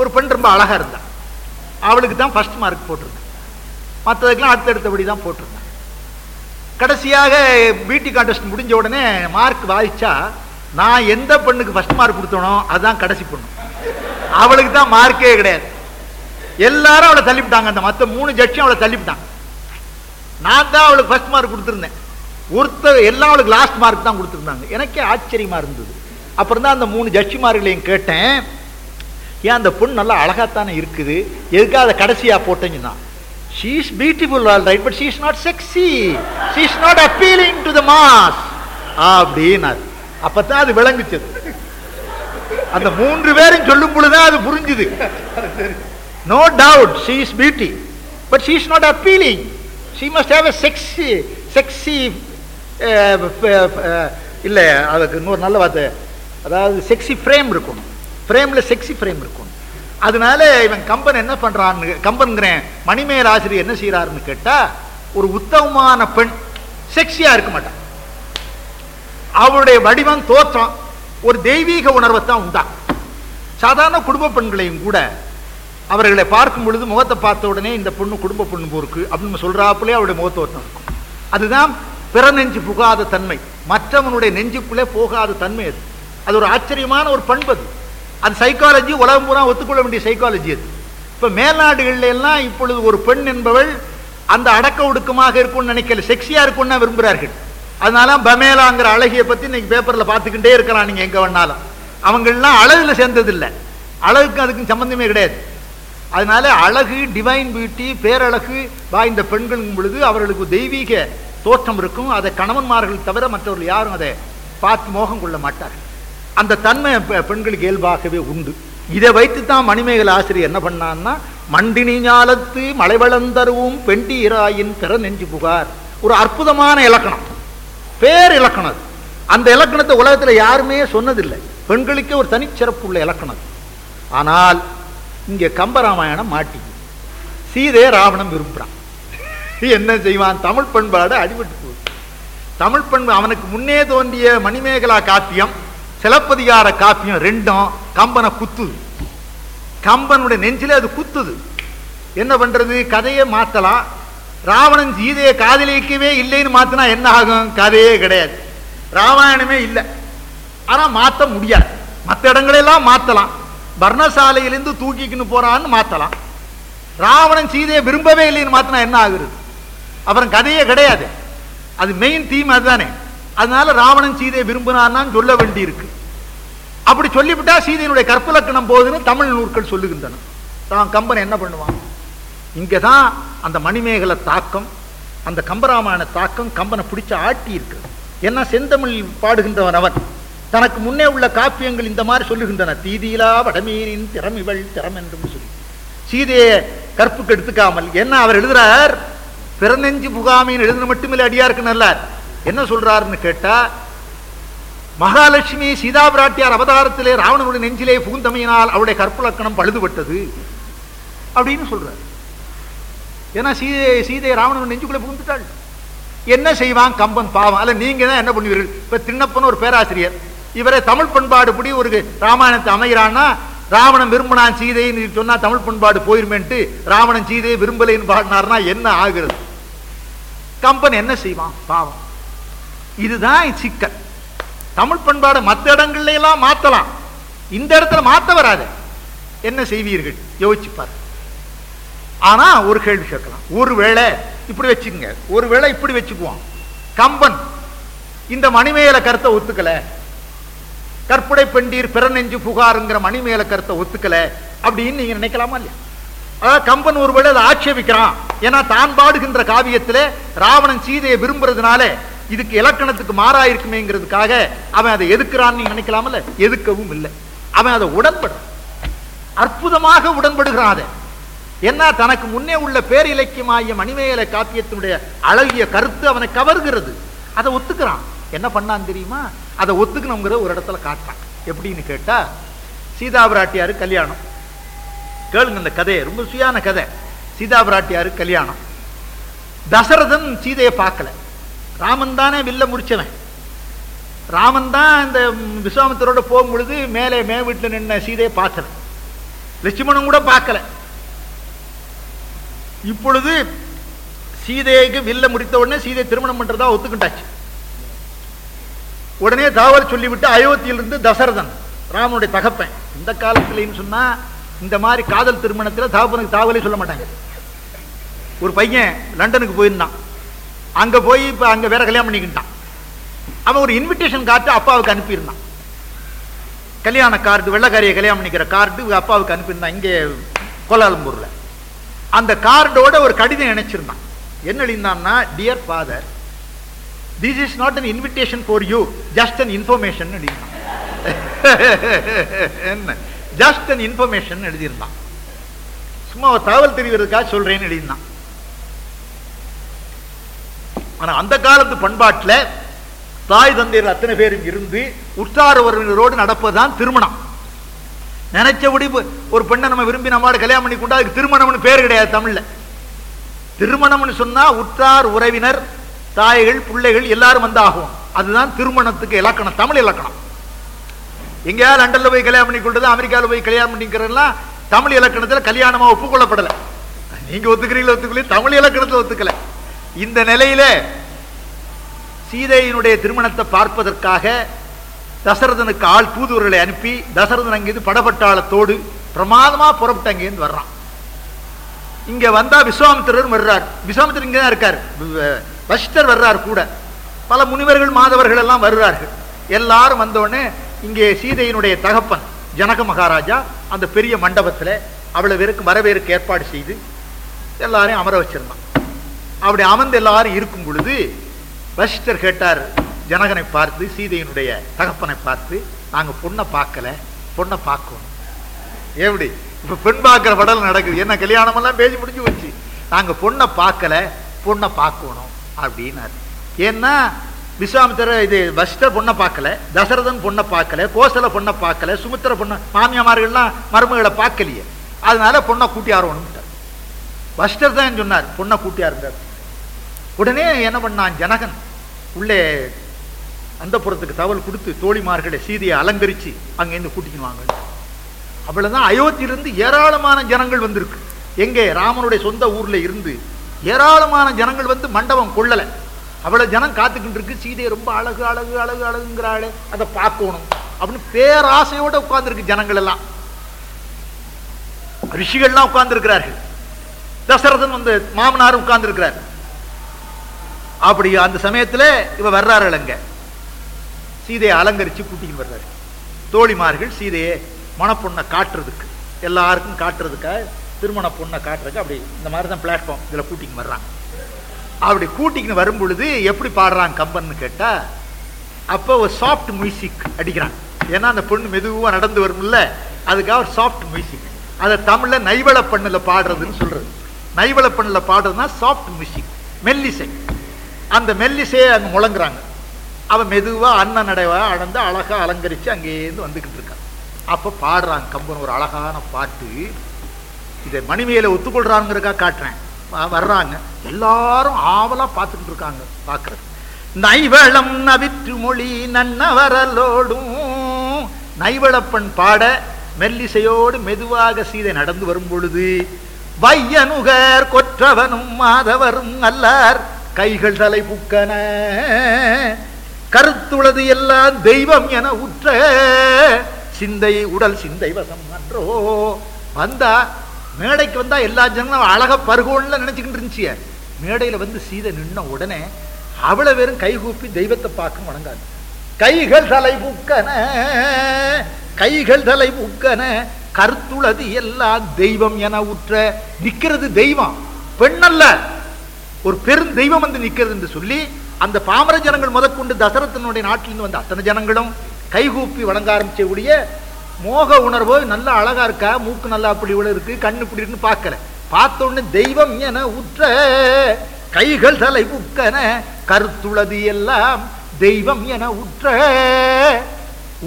ஒரு பெண் ரொம்ப அழகாக இருந்தான் அவளுக்கு தான் ஃபர்ஸ்ட் மார்க் போட்டிருந்தேன். மற்றதுக்கெல்லாம் அடுத்தடுத்தபடி தான் போட்டிருந்தேன். கடைசியாக பியூட்டி கான்டெஸ்ட் முடிஞ்ச உடனே மார்க் வாதிச்சா நான் எந்த பெண்ணுக்கு ஃபர்ஸ்ட் மார்க் கொடுத்தனோ அதுதான் கடைசி பொண்ணு. அவளுக்கு தான் மார்க்கே கிடையாது. எல்லாரும் அவளை தள்ளிவிட்டாங்க. அந்த மற்ற மூணு ஜட்ஜும் அவளை தள்ளிவிட்டாங்க. நான் தான் அவளுக்கு ஃபர்ஸ்ட் மார்க் கொடுத்துருந்தேன். ஒருத்தர் எல்லாம் அவளுக்கு லாஸ்ட் மார்க் தான் கொடுத்துருந்தாங்க. எனக்கே ஆச்சரியமா இருந்தது. அப்புறம் தான் அந்த மூணு ஜட்ஜிமார்களையும் கேட்டேன். ஏன் அந்த பொண்ணு நல்லா அழகாத்தானே இருக்குது? எதுக்காக அதை கடைசியா போட்டேங்கன்னா she is beautiful all right but she is not sexy she is not appealing to the mass அப்படின்னாரு. அப்பதான் அது விளங்குச்சது அந்த மூன்று பேரும் சொல்லும் பொழுதுதான் அது புரிஞ்சுது. No doubt she is beauty but she is not appealing she must have a sexy sexy இல்லை அதுக்கு இன்னொரு நல்ல வார்த்தை. அதாவது செக்ஸி ஃப்ரேம் இருக்கணும் ஃப்ரேமில் செக்ஸி ஃப்ரேம் இருக்கணும் அதனால இவன் கம்பன் என்ன பண்றான்னு கம்பன்கிறேன் மணிமேல் ஆசிரியர் என்ன செய்யறாருன்னு கேட்டால் ஒரு உத்தமமான பெண் செக்ஸியா இருக்க மாட்டான். அவருடைய வடிவம் தோற்றம். ஒரு தெய்வீக உணர்வை தான் உண்டா சாதாரண குடும்ப பெண்களையும் கூட அவர்களை பார்க்கும் பொழுது முகத்தை பார்த்த உடனே இந்த பொண்ணு குடும்ப பொண்ணு போருக்கு அப்படின்னு சொல்றாப்புலே அவருடைய முகத்துவத்தம் இருக்கும். அதுதான் பிற நெஞ்சு புகாத தன்மை. மற்றவனுடைய நெஞ்சுக்குள்ளே போகாத தன்மை அது. அது ஒரு ஆச்சரியமான ஒரு பண்பு அது. அது சைக்காலஜி உலகம் பூரா ஒத்துக்கொள்ள வேண்டிய சைக்காலஜி அது. இப்போ மேல்நாடுகள்ல எல்லாம் இப்பொழுது ஒரு பெண் என்பவள் அந்த அடக்க ஒடுக்கமாக இருக்கும்னு நினைக்கல. செக்ஸியாக இருக்கும்னு விரும்புகிறார்கள். அதனால பமேலாங்கிற அழகிய பத்தி இன்னைக்கு பேப்பர்ல பார்த்துக்கிட்டே இருக்கலாம் நீங்க எங்க வேணாலும். அவங்கெல்லாம் அழகுல சேர்ந்தது இல்லை அழகுக்கு அதுக்கும் சம்பந்தமே கிடையாது. அதனால அழகு டிவைன் பியூட்டி பேரழகு வாய்ந்த பெண்களும் பொழுது அவர்களுக்கு தெய்வீக தோற்றம் இருக்கும். அதை கணவன்மார்கள் தவிர மற்றவர்கள் யாரும் அதை பார்த்து மோகம் கொள்ள மாட்டார்கள். அந்த தன்மை பெண்களுக்கு இயல்பாகவே உண்டு. இதை வைத்து தான் மணிமேகலை ஆசிரியர் என்ன பண்ணான்னா மண்டினி ஞாலத்து மலை பெண்டி பெண்டீராயின் பிற நெஞ்சு புகார். ஒரு அற்புதமான இலக்கணம். பேர் இலக்கணம். அந்த இலக்கணத்தை உலகத்துல யாருமே சொன்னதில்லை. பெண்களுக்கே ஒரு தனிச்சிறப்பு உள்ள இலக்கணம். ஆனால் இங்கே கம்பராமாயணம் மாட்டி சீதே ராவணம் விரும்புகிறான் என்ன செய்வான்? தமிழ் பண்பாடு அடிபட்டு போகுது. தமிழ் பண்பு அவனுக்கு முன்னே தோன்றிய மணிமேகலா காப்பியம் சிலப்பதிகார காப்பியம் ரெண்டும் கம்பனை குத்துது. கம்பனுடைய நெஞ்சிலே அது குத்துது. என்ன பண்றது? கதையை மாற்றலாம் ராவணன் சீதையை காதலிக்கவே இல்லைன்னு மாத்தினா என்ன ஆகும்? கதையே கிடையாது. ராமாயணமே இல்லை. ஆனா மாத்த முடியாது. மற்ற இடங்களெல்லாம் மாத்தலாம். பர்ணசாலையிலிருந்து தூக்கிக்கின்னு போறான்னு மாத்தலாம். ராவணன் சீதையை விரும்பவே இல்லைன்னு மாத்தினா என்ன ஆகுறது அப்புறம் கதையே கிடையாது. அது மெயின் தீம் அதுதானே. அதனால ராவணன் சீதையை விரும்பினான்னு சொல்ல வேண்டி இருக்கு அப்படி சொல்லிவிட்டா சீதையினுடைய கற்பலக்கணம் போகுதுன்னு தமிழ் நூற்கள் சொல்லுகின்றன. தான் கம்பன் என்ன பண்ணுவான்? இங்கே தான் அந்த மணிமேகலை தாக்கம் அந்த கம்பராமாயண தாக்கம் கம்பனை பிடிச்ச ஆட்டி இருக்கிறது என்ன செந்தமிழ் பாடுகின்றவன் அவன். தனக்கு முன்னே உள்ள காப்பியங்கள் இந்த மாதிரி சொல்லுகின்றன. தீதியிலா வடமீனின் திறமிவள் திறம் என்றும் சொல்லி. சீதையை கற்புக்கு எடுத்துக்காமல் என்ன அவர் எழுதுறார்? பிறநெஞ்சு புகாமின்னு எழுதுன மட்டுமில்லை அடியாருக்கு நல்லார். என்ன சொல்றாருன்னு கேட்டா மகாலட்சுமி சீதா பிராட்டியார் அவதாரத்திலே ராவணனுடைய நெஞ்சிலே புகுந்தமையினால் அவருடைய கற்பலக்கணம் பழுதுபட்டது. அப்படின்னு சொல்றாரு. ஏன்னா சீதை சீதை ராவணன் நெஞ்சுக்குள்ளே புகுந்துட்டாள். என்ன செய்வான் கம்பன் பாவம்? அல்ல நீங்கள் தான் என்ன பண்ணுவீர்கள்? இப்போ திண்ணப்பன் ஒரு பேராசிரியர். இவரை தமிழ் பண்பாடுபடி ஒரு ராமாயணத்தை அமைகிறான்னா ராவணன் விரும்பினான் சீதைன்னு சொன்னா தமிழ் பண்பாடு போயிருமேன்ட்டு ராவணன் சீதையை விரும்பலைன்னு பாடினார்னா என்ன ஆகுறது? கம்பன் என்ன செய்வான்? பாவம். இதுதான் சிக்கல். தமிழ் பண்பாடு மற்ற இடங்கள்ல எல்லாம் மாத்தலாம். இந்த இடத்துல மாத்த வராது. என்ன செய்வீர்கள்? யோசிச்சுப்பார் ஆனா ஒரு கேள்வி கேட்கலாம். ஒருவேளை இப்படி வச்சுக்கோங்க. ஒருவேளை இப்படி வச்சுக்குவோம். கம்பன் இந்த மணிமேல கருத்தை ஒத்துக்கல. கற்புடை பெண்டீர் பிறநெஞ்சு புகாருங்கிற மணிமேல கருத்தை ஒத்துக்கல அப்படின்னு நீங்க நினைக்கலாமா இல்லையா? அதாவது கம்பன் ஒருவேளை அதை ஆட்சேபிக்கிறான். ஏன்னா தான் பாடுகின்ற காவியத்தில் ராவணன் சீதையை விரும்புறதுனால இதுக்கு இலக்கணத்துக்கு மாறா இருக்குமேங்கிறதுக்காக அவன் அதை எதுக்குறான்னு நீங்க நினைக்கலாமல்ல எதுக்கவும் இல்லை. அவன் அதை உடன்படும் அற்புதமாக உடன்படுகிறான் அதை. என்ன தனக்கு முன்னே உள்ள பேர் இலக்கியமாகிய மணிமேகலை காப்பியத்தினுடைய அழகிய கருத்து அவனை கவர்கிறது. அதை ஒத்துக்கிறான். என்ன பண்ணான் தெரியுமா? அதை ஒத்துக்கணுங்கிற ஒரு இடத்துல காட்டான் எப்படின்னு கேட்டா சீதா பிராட்டியாரு கல்யாணம். கேளுங்க இந்த கதையை ரொம்ப சுயான கதை. சீதா பிராட்டியாரு கல்யாணம். தசரதன் சீதையை பார்க்கல. ராமன் தானே வில்ல முடிச்சவன். ராமன் தான் இந்த விஸ்வாமித்தரோட போகும் பொழுது மேலே மே வீட்டில் நின்ன சீதையை பார்த்தவன். லட்சுமணன் கூட பார்க்கல. இப்பொழுது சீதைக்கு வில்ல முடித்த உடனே சீதை திருமணம் பண்றதா ஒத்துக்கிட்டாச்சு. உடனே தாவல் சொல்லிவிட்டு அயோத்தியிலிருந்து தசரதன் ராமனுடைய தகப்பன் இந்த காலத்துலன்னு சொன்னா இந்த மாதிரி காதல் திருமணத்தில் தகப்பனுக்கு தாவலே சொல்ல மாட்டாங்க. ஒரு பையன் லண்டனுக்கு போயிருந்தான். அங்க போய் இப்ப அங்க வேற கல்யாணம் பண்ணிக்கிட்டான். அவன் ஒரு இன்விடேஷன் கார்டு அப்பாவுக்கு அனுப்பியிருந்தான். கல்யாண கார்டு வெள்ளக்காரியை கல்யாணம் பண்ணிக்கிற கார்டு அப்பாவுக்கு அனுப்பியிருந்தான். இங்கே கோலாலம்பூர்ல. அந்த கார்டோட ஒரு கடிதம் இணைச்சிருந்தான். என்ன எழுந்தான்னா dear father this is not an invitation for you just an information எழுதினான் என்ன? ஜஸ்ட் அன் இன்ஃபர்மேஷன் எழுதியிருந்தான். சும்மா ஒரு தகவல் தெரிவதற்காக சொல்றேன்னு எழுதியிருந்தான். ஆனால் அந்த காலத்து பண்பாட்டில் தாய் தந்தையர் அத்தனை பேரும் இருந்து உற்றார் உறவினரோடு நடப்பதுதான் திருமணம். நினைச்சபடி இப்ப ஒரு பெண்ணை நம்ம விரும்பி நம்மளோட கல்யாணம் பண்ணி கொண்டா அதுக்கு திருமணம்னு பேர் கிடையாது தமிழ்ல. திருமணம்னு சொன்னா உற்றார் உறவினர் தாய்கள் பிள்ளைகள் எல்லாரும் வந்தாகும். அதுதான் திருமணத்துக்கு இலக்கணம் தமிழ் இலக்கணம். எங்கேயாவது லண்டன்ல போய் கல்யாணம் பண்ணி கொண்டது அமெரிக்காவில் போய் கல்யாணம் பண்ணிக்கிறதெல்லாம் தமிழ் இலக்கணத்துல கல்யாணமா ஒப்புக்கொள்ளப்படல. நீங்க ஒத்துக்கிறீங்களா ஒத்துக்கலையே தமிழ் இலக்கணத்துல ஒத்துக்கல. இந்த நிலையில சீதையினுடைய திருமணத்தை பார்ப்பதற்காக தசரதனுக்கு ஆள் தூதுவர்களை அனுப்பி தசரதன் அங்கிருந்து படபட்டாளத்தோடு பிரமாதமா புறப்பட்டு அங்கேருந்து வர்றான். இங்க வந்தா விஸ்வாமித்திரரும் வர்றார். விஸ்வாமித்திரர் இங்கே தான் இருக்கார் வசிஷ்டர் வர்றார் கூட. பல முனிவர்கள் மாதவர்கள் எல்லாம் வருகிறார்கள். எல்லாரும் வந்தோடனே இங்கே சீதையினுடைய தகப்பன் ஜனக மகாராஜா அந்த பெரிய மண்டபத்தில் அவ்வளோ பேருக்கு வரவேற்கு ஏற்பாடு செய்து எல்லாரையும் அமர வச்சிருந்தான். அப்படி அமர்ந்து எல்லாரும் இருக்கும் பொழுது வசிஷ்டர் கேட்டார் ஜனகனை பார்த்து சீதையினுடைய தகப்பனை பார்த்து நாங்க பொண்ணை பார்க்கல பொண்ணை பார்க்கணும். எப்படி? இப்போ பெண் பார்க்குற படல் நடக்குது. என்ன கல்யாணம் எல்லாம் பேசி முடிஞ்சு வச்சு நாங்க பொண்ணை பார்க்கல பொண்ணை பார்க்கணும் அப்படின்னாரு. ஏன்னா விஸ்வாமித்திர இது வசிஷ்டர் பொண்ணை பார்க்கல தசரதன் பொண்ணை பார்க்கல கோசல பொண்ணை பார்க்கல சுமித்திர பொண்ணை மாமியாமார்கள்லாம் மருமகளை பார்க்கலையே. அதனால பொண்ணை கூட்டி ஆரவணும்ட்டார் வசிஷ்டர் தான் சொன்னார் பொண்ணை கூட்டி உடனே என்ன பண்ணான் ஜனகன்? உள்ளே அந்த புறத்துக்கு தகவல் கொடுத்து தோழிமார்களை சீதையை அலங்கரிச்சு அங்கேருந்து கூட்டிக்குவாங்க வாங்க அவ்வளவுதான் அயோத்தியிலிருந்து ஏராளமான ஜனங்கள் வந்திருக்கு. எங்கே? ராமனுடைய சொந்த ஊர்ல இருந்து ஏராளமான ஜனங்கள் வந்து மண்டபம் கொள்ளலை. அவ்வளோ ஜனம் காத்துக்கிட்டு இருக்கு. சீதையை ரொம்ப அழகு அழகு அழகு அழகுங்கிறாளே. அதை பார்க்கணும் அப்படின்னு பேராசையோட உட்கார்ந்துருக்கு ஜனங்கள் எல்லாம். ரிஷிகள்லாம் உட்கார்ந்துருக்கிறார்கள். தசரதன் வந்து மாமனார் உட்கார்ந்து இருக்கிறார் அப்படி அந்த சமயத்துல இவ வர்றாரு இல்லைங்க சீதையை அலங்கரித்து கூட்டிக்கிட்டு வர்றாரு. தோழிமார்கள் சீதையை மணப்பொண்ணை காட்டுறதுக்கு எல்லாருக்கும் காட்டுறதுக்காக திருமண பொண்ணை காட்டுறதுக்கு அப்படி இந்த மாதிரி தான் பிளாட்ஃபார்ம் இதில் கூட்டின்னு வர்றாங்க. அப்படி கூட்டிக்கின்னு வரும் பொழுது எப்படி பாடுறாங்க கம்பன்னு கேட்டால் அப்போ ஒரு சாஃப்ட் மியூசிக் அடிக்கிறான் ஏன்னா அந்த பொண்ணு மெதுவாக நடந்து வரும்ல அதுக்காக ஒரு சாஃப்ட் மியூசிக் அதை தமிழில் நைவள பண்ணுல பாடுறதுன்னு சொல்கிறது நைவள பண்ணுல பாடுறதுன்னா சாஃப்ட் மியூசிக் மெல்லிசை. அந்த மெல்லிசையை அங்கே முழங்குறாங்க. அவன் மெதுவா அண்ணன் நடைவா அளந்து அழகா அலங்கரிச்சு அங்கேருந்து வந்துக்கிட்டு இருக்கான் அப்போ பாடுறான் கம்பன் ஒரு அழகான பாட்டு. இதை மணிமேல ஒத்துக்கொள்றாங்கிறக்கா காட்டுறேன். வர்றாங்க. எல்லாரும் ஆவலா பார்த்துக்கிட்டு இருக்காங்க பார்க்குறது. நைவளம் நவிற்று மொழி நன்னவரலோடும். நைவளப்பன் பாட மெல்லிசையோடு மெதுவாக சீதை நடந்து வரும் பொழுது வையனுகர் கொற்றவனும் மாதவரும் அல்லார். கைகள் தலை புக்கன கருத்துளது எல்லாம் தெய்வம் என உற்ற சிந்தை உடல் சிந்தை வசம் அன்றோ. வந்தா மேடைக்கு வந்தா எல்லா ஜனங்களும் அழகா பருகோன்ல நினைச்சுக்கிட்டு இருந்துச்சு. மேடையில வந்து சீதை நின்ன உடனே அவ்வளவு வெறும் கைகூப்பி தெய்வத்தை பார்க்க வணங்காது கைகள் தலை புக்கன கைகள் தலை புக்கன கருத்துளது எல்லாம் தெய்வம் என உற்ற நிக்கிறது தெய்வம். பெண்ணல்ல ஒரு பெரும் தெய்வம் வந்து நிக்கிறது என்று சொல்லி அந்த பாமர ஜனங்கள் முதற்கொண்டு தசரத்தினுடைய நாட்டிலிருந்து வந்த அத்தனை ஜனங்களும் கைகூப்பி வணங்க ஆரம்பிச்சக்கூடிய மோக உணர்வோ நல்லா அழகா இருக்கா? மூக்கு நல்லா அப்படி இவ்வளவு இருக்கு கண்ணு இப்படி இருக்குன்னு பார்க்கல. பார்த்த உடனே தெய்வம் என உற்ற கைகள் தலை புக்கன கருத்துளது எல்லாம் தெய்வம் என உற்ற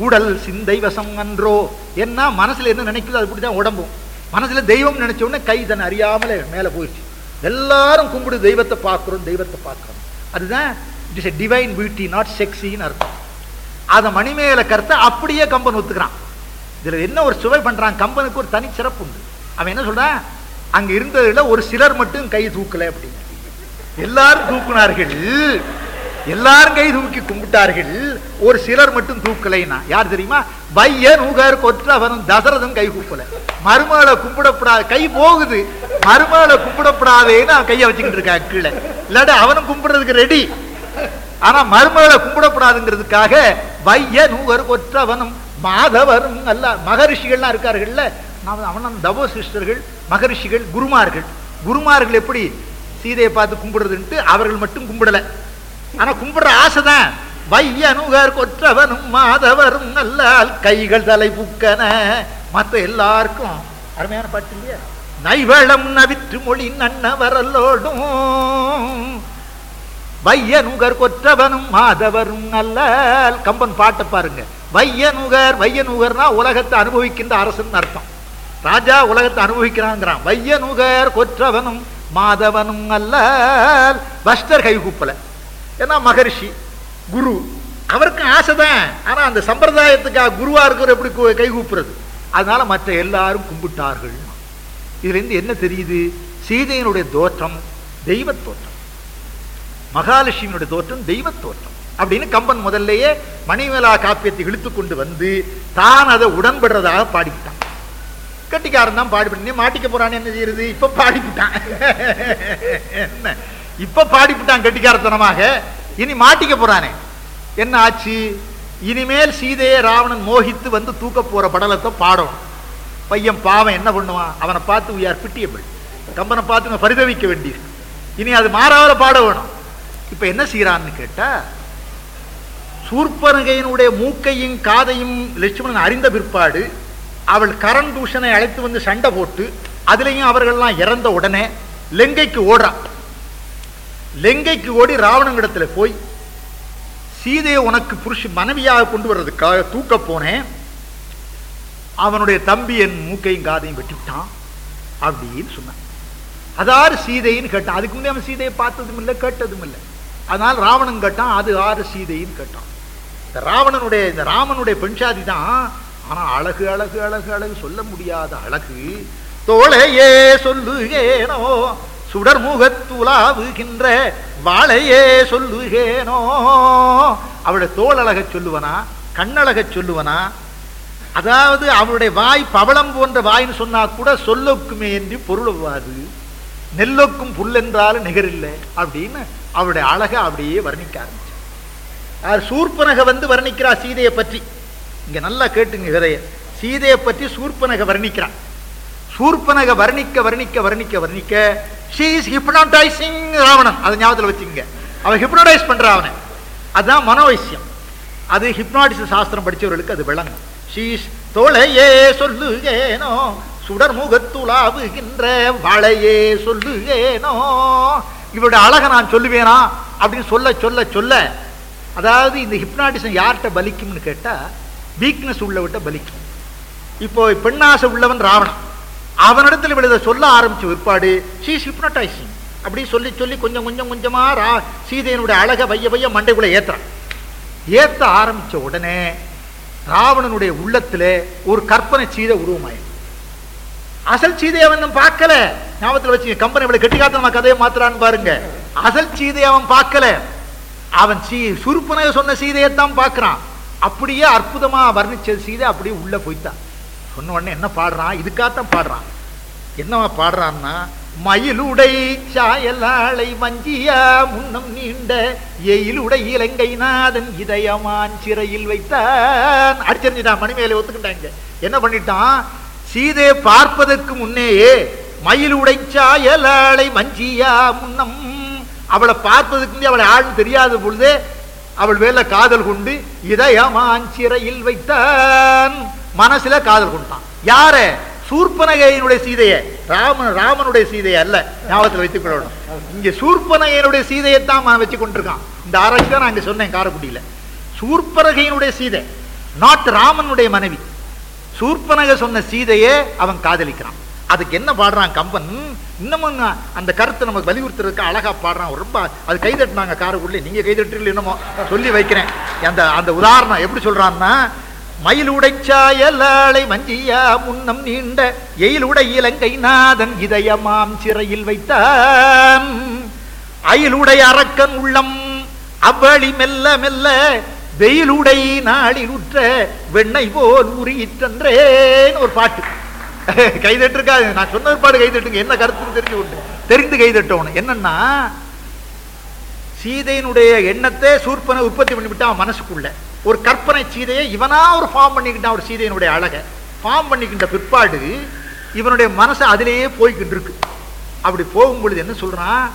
உடல் சிந்தை வசம் அன்றோ. என்ன மனசுல என்ன நினைக்குதோ அது அப்படிதான் உடம்பும். மனசுல தெய்வம் நினைச்ச உடனே கை தன் அறியாமலே மேல போயிடுச்சு. எல்லாரும் கும்பிடு தெய்வத்தை பார்க்கிறோம் தெய்வத்தை பார்க்கிறோம். அதுதான் it is a divine beauty not செக்ஸின்னு அர்த்தம். அதை மணிமேல கருத்தை அப்படியே கம்பன் ஒத்துக்கிறான். இதில் என்ன ஒரு சுவை பண்ணுறான் கம்பனுக்கு ஒரு தனி சிறப்பு உண்டு. அவன் என்ன சொல்கிறான் அங்கே இருந்ததில் ஒரு சிலர் மட்டும் கை தூக்கலை அப்படின்னு. எல்லாரும் தூக்குனார்கள். எல்லாரும் கை தூக்கி கும்பிட்டார்கள். ஒரு சிலர் மட்டும் தூக்கலைன்னா. யார் தெரியுமா? வையன் உகர் கொற்றவனும் தசரதன் கை கூப்பல. மருமகளை கும்பிடப்படாது கை போகுது. மருமகளை கும்பிடப்படாதேன்னு அவன் கையை வச்சுக்கிட்டு இருக்கான் கீழே. இல்லாட்டி அவனும் கும்பிடுறதுக்கு ரெடி ஆனா மருமகளை கும்பிடப்படாதுங்கிறதுக்காக வைய நூகர் கொற்றவனும் மாதவரும் அல்ல மகரிஷிகள்லாம் இருக்கார்கள்ல. நாம் அவனும் தவோ சிஸ்டர்கள் மகரிஷிகள் குருமார்கள். குருமார்கள் எப்படி? சீதையை பார்த்து கும்பிடுறதுன்ட்டு அவர்கள் மட்டும் கும்பிடல. ஆனா கும்பிடுற ஆசைதான். வையனுகர் கொற்றவனும் மாதவரும் நல்லால் கைகள் தலை புக்கன. மற்ற எல்லாருக்கும் அருமையான பாட்டு இல்லையா? நைவளம் நவிற்று மொழி நன்னவரல்லோடும். வையனுகர் கொற்றவனும் மாதவரும் நல்லால். கம்பன் பாட்டை பாருங்க. வையனுகர் வையனுகர்னா உலகத்தை அனுபவிக்கின்ற அரசன் அர்த்தம். ராஜா உலகத்தை அனுபவிக்கிறாங்கிறான் வையனுகர் கொற்றவனும் மாதவனும் அல்லல் பஸ்டர் கை கூப்பலை. ஏன்னா மகரிஷி குரு அவருக்கு ஆசைதான். ஆனா அந்த சம்பிரதாயத்துக்காக குருவா இருக்கிற எப்படி கை கூப்புறது? அதனால மற்ற எல்லாரும் கும்பிட்டார்கள். இதுல இருந்து என்ன தெரியுது? சீதையினுடைய தோற்றம் தெய்வ தோற்றம். மகாலட்சுமியினுடைய தோற்றம் தெய்வ தோற்றம். அப்படின்னு கம்பன் முதல்லயே மணிமேலா காப்பியத்தை இழுத்து கொண்டு வந்து தான் அதை உடன்படுறதாக பாடிக்கிட்டான். கட்டிக்காரன் தான் பாடிவிட்டு நீ மாட்டிக்க போறான்னு என்ன செய்யறது? இப்ப பாடிக்கிட்டான். என்ன? இப்ப பாடிவிட்டான் கட்டிக்காரத்தனமாக. இனி மாட்டிக்க போறானே. என்ன ஆச்சு? இனிமேல் சீதையை ராவணன் மோகித்து வந்து தூக்க போற படலத்தை பாடணும். பையன் பாவம் என்ன பண்ணுவான்? அவனை பார்த்து யார் பிட்டியபிள் கம்பனை பார்த்து பரிதவிக்க வேண்டியது. இனி அது மாறாத பாட வேணும். இப்ப என்ன செய்யறான்னு கேட்டா சூர்பனகையினுடைய மூக்கையும் காதையும் லட்சுமணன் அறிந்த பிற்பாடு அவள் கரண் தூஷனை அழைத்து வந்து சண்டை போட்டு அதுலயும் அவர்கள்லாம் இறந்த உடனே லெங்கைக்கு ஓடுறா லெங்கைக்கு ஓடி ராவணங்கிடத்தில் போய் சீதையை உனக்கு புருஷ மனைவியாக கொண்டு வர்றதுக்காக தூக்க போனேன். அவனுடைய தம்பி என் மூக்கையும் காதையும் வெட்டிவிட்டான். அப்படின்னு சொன்னான். அதாறு சீதைன்னு கேட்டான். அதுக்கு முன்னே அவன் சீதையை பார்த்ததும் இல்லை கேட்டதும் இல்லை. அதனால் ராவணன் கேட்டான் அது ஆறு சீதைன்னு கேட்டான். இந்த ராவணனுடைய இந்த ராமனுடைய பெண்சாதி தான். ஆனா அழகு அழகு அழகு அழகு சொல்ல முடியாத அழகு. தோளையே சொல்லுகேனோ சுடர்முகத்துலாவுகின்ற வாழையே சொல்லுகேனோ. அவளுடைய தோல் சொல்லுவனா கண்ணழக சொல்லுவனா? அதாவது அவளுடைய வாய் பவளம் போன்ற வாய்ன்னு சொன்னா கூட சொல்லொக்குமே என்று பொருளவாது நெல்லொக்கும் புல்லென்றாலும் நிகரில்லை அப்படின்னு அவளுடைய அழகை அப்படியே வர்ணிக்க ஆரம்பிச்சார். அவர் சூர்பனக வந்து வர்ணிக்கிறார் சீதையை பற்றி? இங்க நல்லா கேட்டுங்க கதைய சீதையை பற்றி சூர்பனக வர்ணிக்கிறான். சூர்பனக வர்ணிக்க வர்ணிக்க வர்ணிக்க வர்ணிக்க ஷீ இஸ் ஹிப்னாடைசிங் ராவணன் அதை ஞாபகத்தில் வச்சுக்கோங்க. அவன் ஹிப்னோடைஸ் பண்ற அவனை அதுதான் மனோவைசியம். அது ஹிப்னாட்டிச சாஸ்திரம் படிச்சவர்களுக்கு அது விளங்கும். ஷீஸ் தோழையே சொல்லுகேனோ சுடர் முகத்துலாவுகின்ற வளையே சொல்லுகேனோ. இவருடைய அழகை நான் சொல்லுவேனா அப்படின்னு சொல்ல சொல்ல சொல்ல. அதாவது இந்த ஹிப்னாட்டிசம் யார்கிட்ட பலிக்கும்னு கேட்டா வீக்னஸ் உள்ளவிட்ட பலிக்கும். இப்போ பெண்ணாசை உள்ளவன் ராவணன் அவனிடத்தில் விழுத சொல்ல ஆரம்பிச்ச விற்பாடு ஷீஸ் ஹிப்னடைசிங் அப்படி சொல்லி சொல்லி கொஞ்சம் கொஞ்சம் கொஞ்சமா ரா சீதையனுடைய அழகை வைய வைய மண்டைக்குள்ளே ஏத்துறான். ஏத்த ஆரம்பிச்ச உடனே ராவணனுடைய உள்ளத்தில் ஒரு கற்பனை சீதை உருவமாயிடும் அசல் சீதையை அவன் பார்க்கல. ஞாபகத்தில் வச்சு கம்பெனி இவ்வளோ கெட்டிக்காத்த நம்ம கதையை மாத்துறான்னு பாருங்க. அசல் சீதையை அவன் பார்க்கல. அவன் சீ சுருப்பனைய சொன்ன சீதையைத்தான் பார்க்குறான். அப்படியே அற்புதமா வர்ணிச்ச சீதை அப்படியே உள்ள போய்த்தான். சொன்ன உடனே என்ன பாடுறான்? இதுக்காகத்தான் பாடுறான். என்னவா பாடுறான்னா மயிலுடை சாயலாளை வஞ்சியா முன்னம் நீண்ட எயிலுடை இலங்கை நாதன் இதயமான் சிறையில் வைத்தான். அடிச்சிருந்துட்டான் மணிமேலை ஒத்துக்கிட்டாங்க. என்ன பண்ணிட்டான்? சீதையை பார்ப்பதற்கு முன்னேயே மயிலுடை சாயலாளை வஞ்சியா முன்னம் அவளை பார்ப்பதற்கு அவளை ஆள் தெரியாத பொழுதே அவள் வேலை காதல் கொண்டு இதயமான் சிறையில் வைத்தான். மனசுல காதல் கொண்டான் யார? சூர்பனகையினுடைய சீதையை. ராமன் ராமனுடைய சீதையை அல்ல. ஞாபகத்தில் வைத்துக் கொள்ளணும். இங்க சூர்பனகையினுடைய சீதையைத்தான் தான் வச்சு கொண்டிருக்கான். இந்த ஆராய்ச்சி நான் இங்க சொன்னேன் காரைக்குடியில. சூர்பனகையினுடைய சீதை நாட் ராமனுடைய மனைவி. சூர்பனகை சொன்ன சீதையே அவன் காதலிக்கிறான். அதுக்கு என்ன பாடுறான் கம்பன்? இன்னமும் அந்த கருத்தை நமக்கு வலியுறுத்துறதுக்கு அழகா பாடுறான். ரொம்ப அது கைதட்டினாங்க காரைக்குடியில. நீங்க கைதட்டுறீங்க என்னமோ சொல்லி வைக்கிறேன். அந்த அந்த உதாரணம் எப்படி சொல்றான்னா மயிலுடை சாயலாளை மஞ்சியா முன்னம் நீண்ட எயிலுடை இலங்கை நாதன் இதயமாம் சிறையில் வைத்தான். அயிலுடை அரக்கன் உள்ளம் அவ்வழி மெல்ல மெல்ல வெயிலுடை நாளிலுற்ற வெண்ணை போல் உரியிற்றன்றேன். ஒரு பாட்டு. கைதட்டு நான் நான் ஒரு பாடு கைதட்டுங்க. என்ன கருத்துன்னு தெரிஞ்சு கொண்டு. தெரிந்து கைதட்டணும். என்னன்னா சீதையினுடைய எண்ணத்தை சூர்பனை உற்பத்தி பண்ணிவிட்டான் மனசுக்குள்ள. ஒரு கற்பனை சீதையை இவனா ஒரு ஃபார்ம் பண்ணிக்கிட்டான் ஒரு சீதையினுடைய அழகை. ஃபார்ம் பண்ணிக்கின்ற பிற்பாடு இவனுடைய மனசு அதிலேயே போய்கிட்டு இருக்கு அப்படி போகும் பொழுது என்ன சொல்றான்?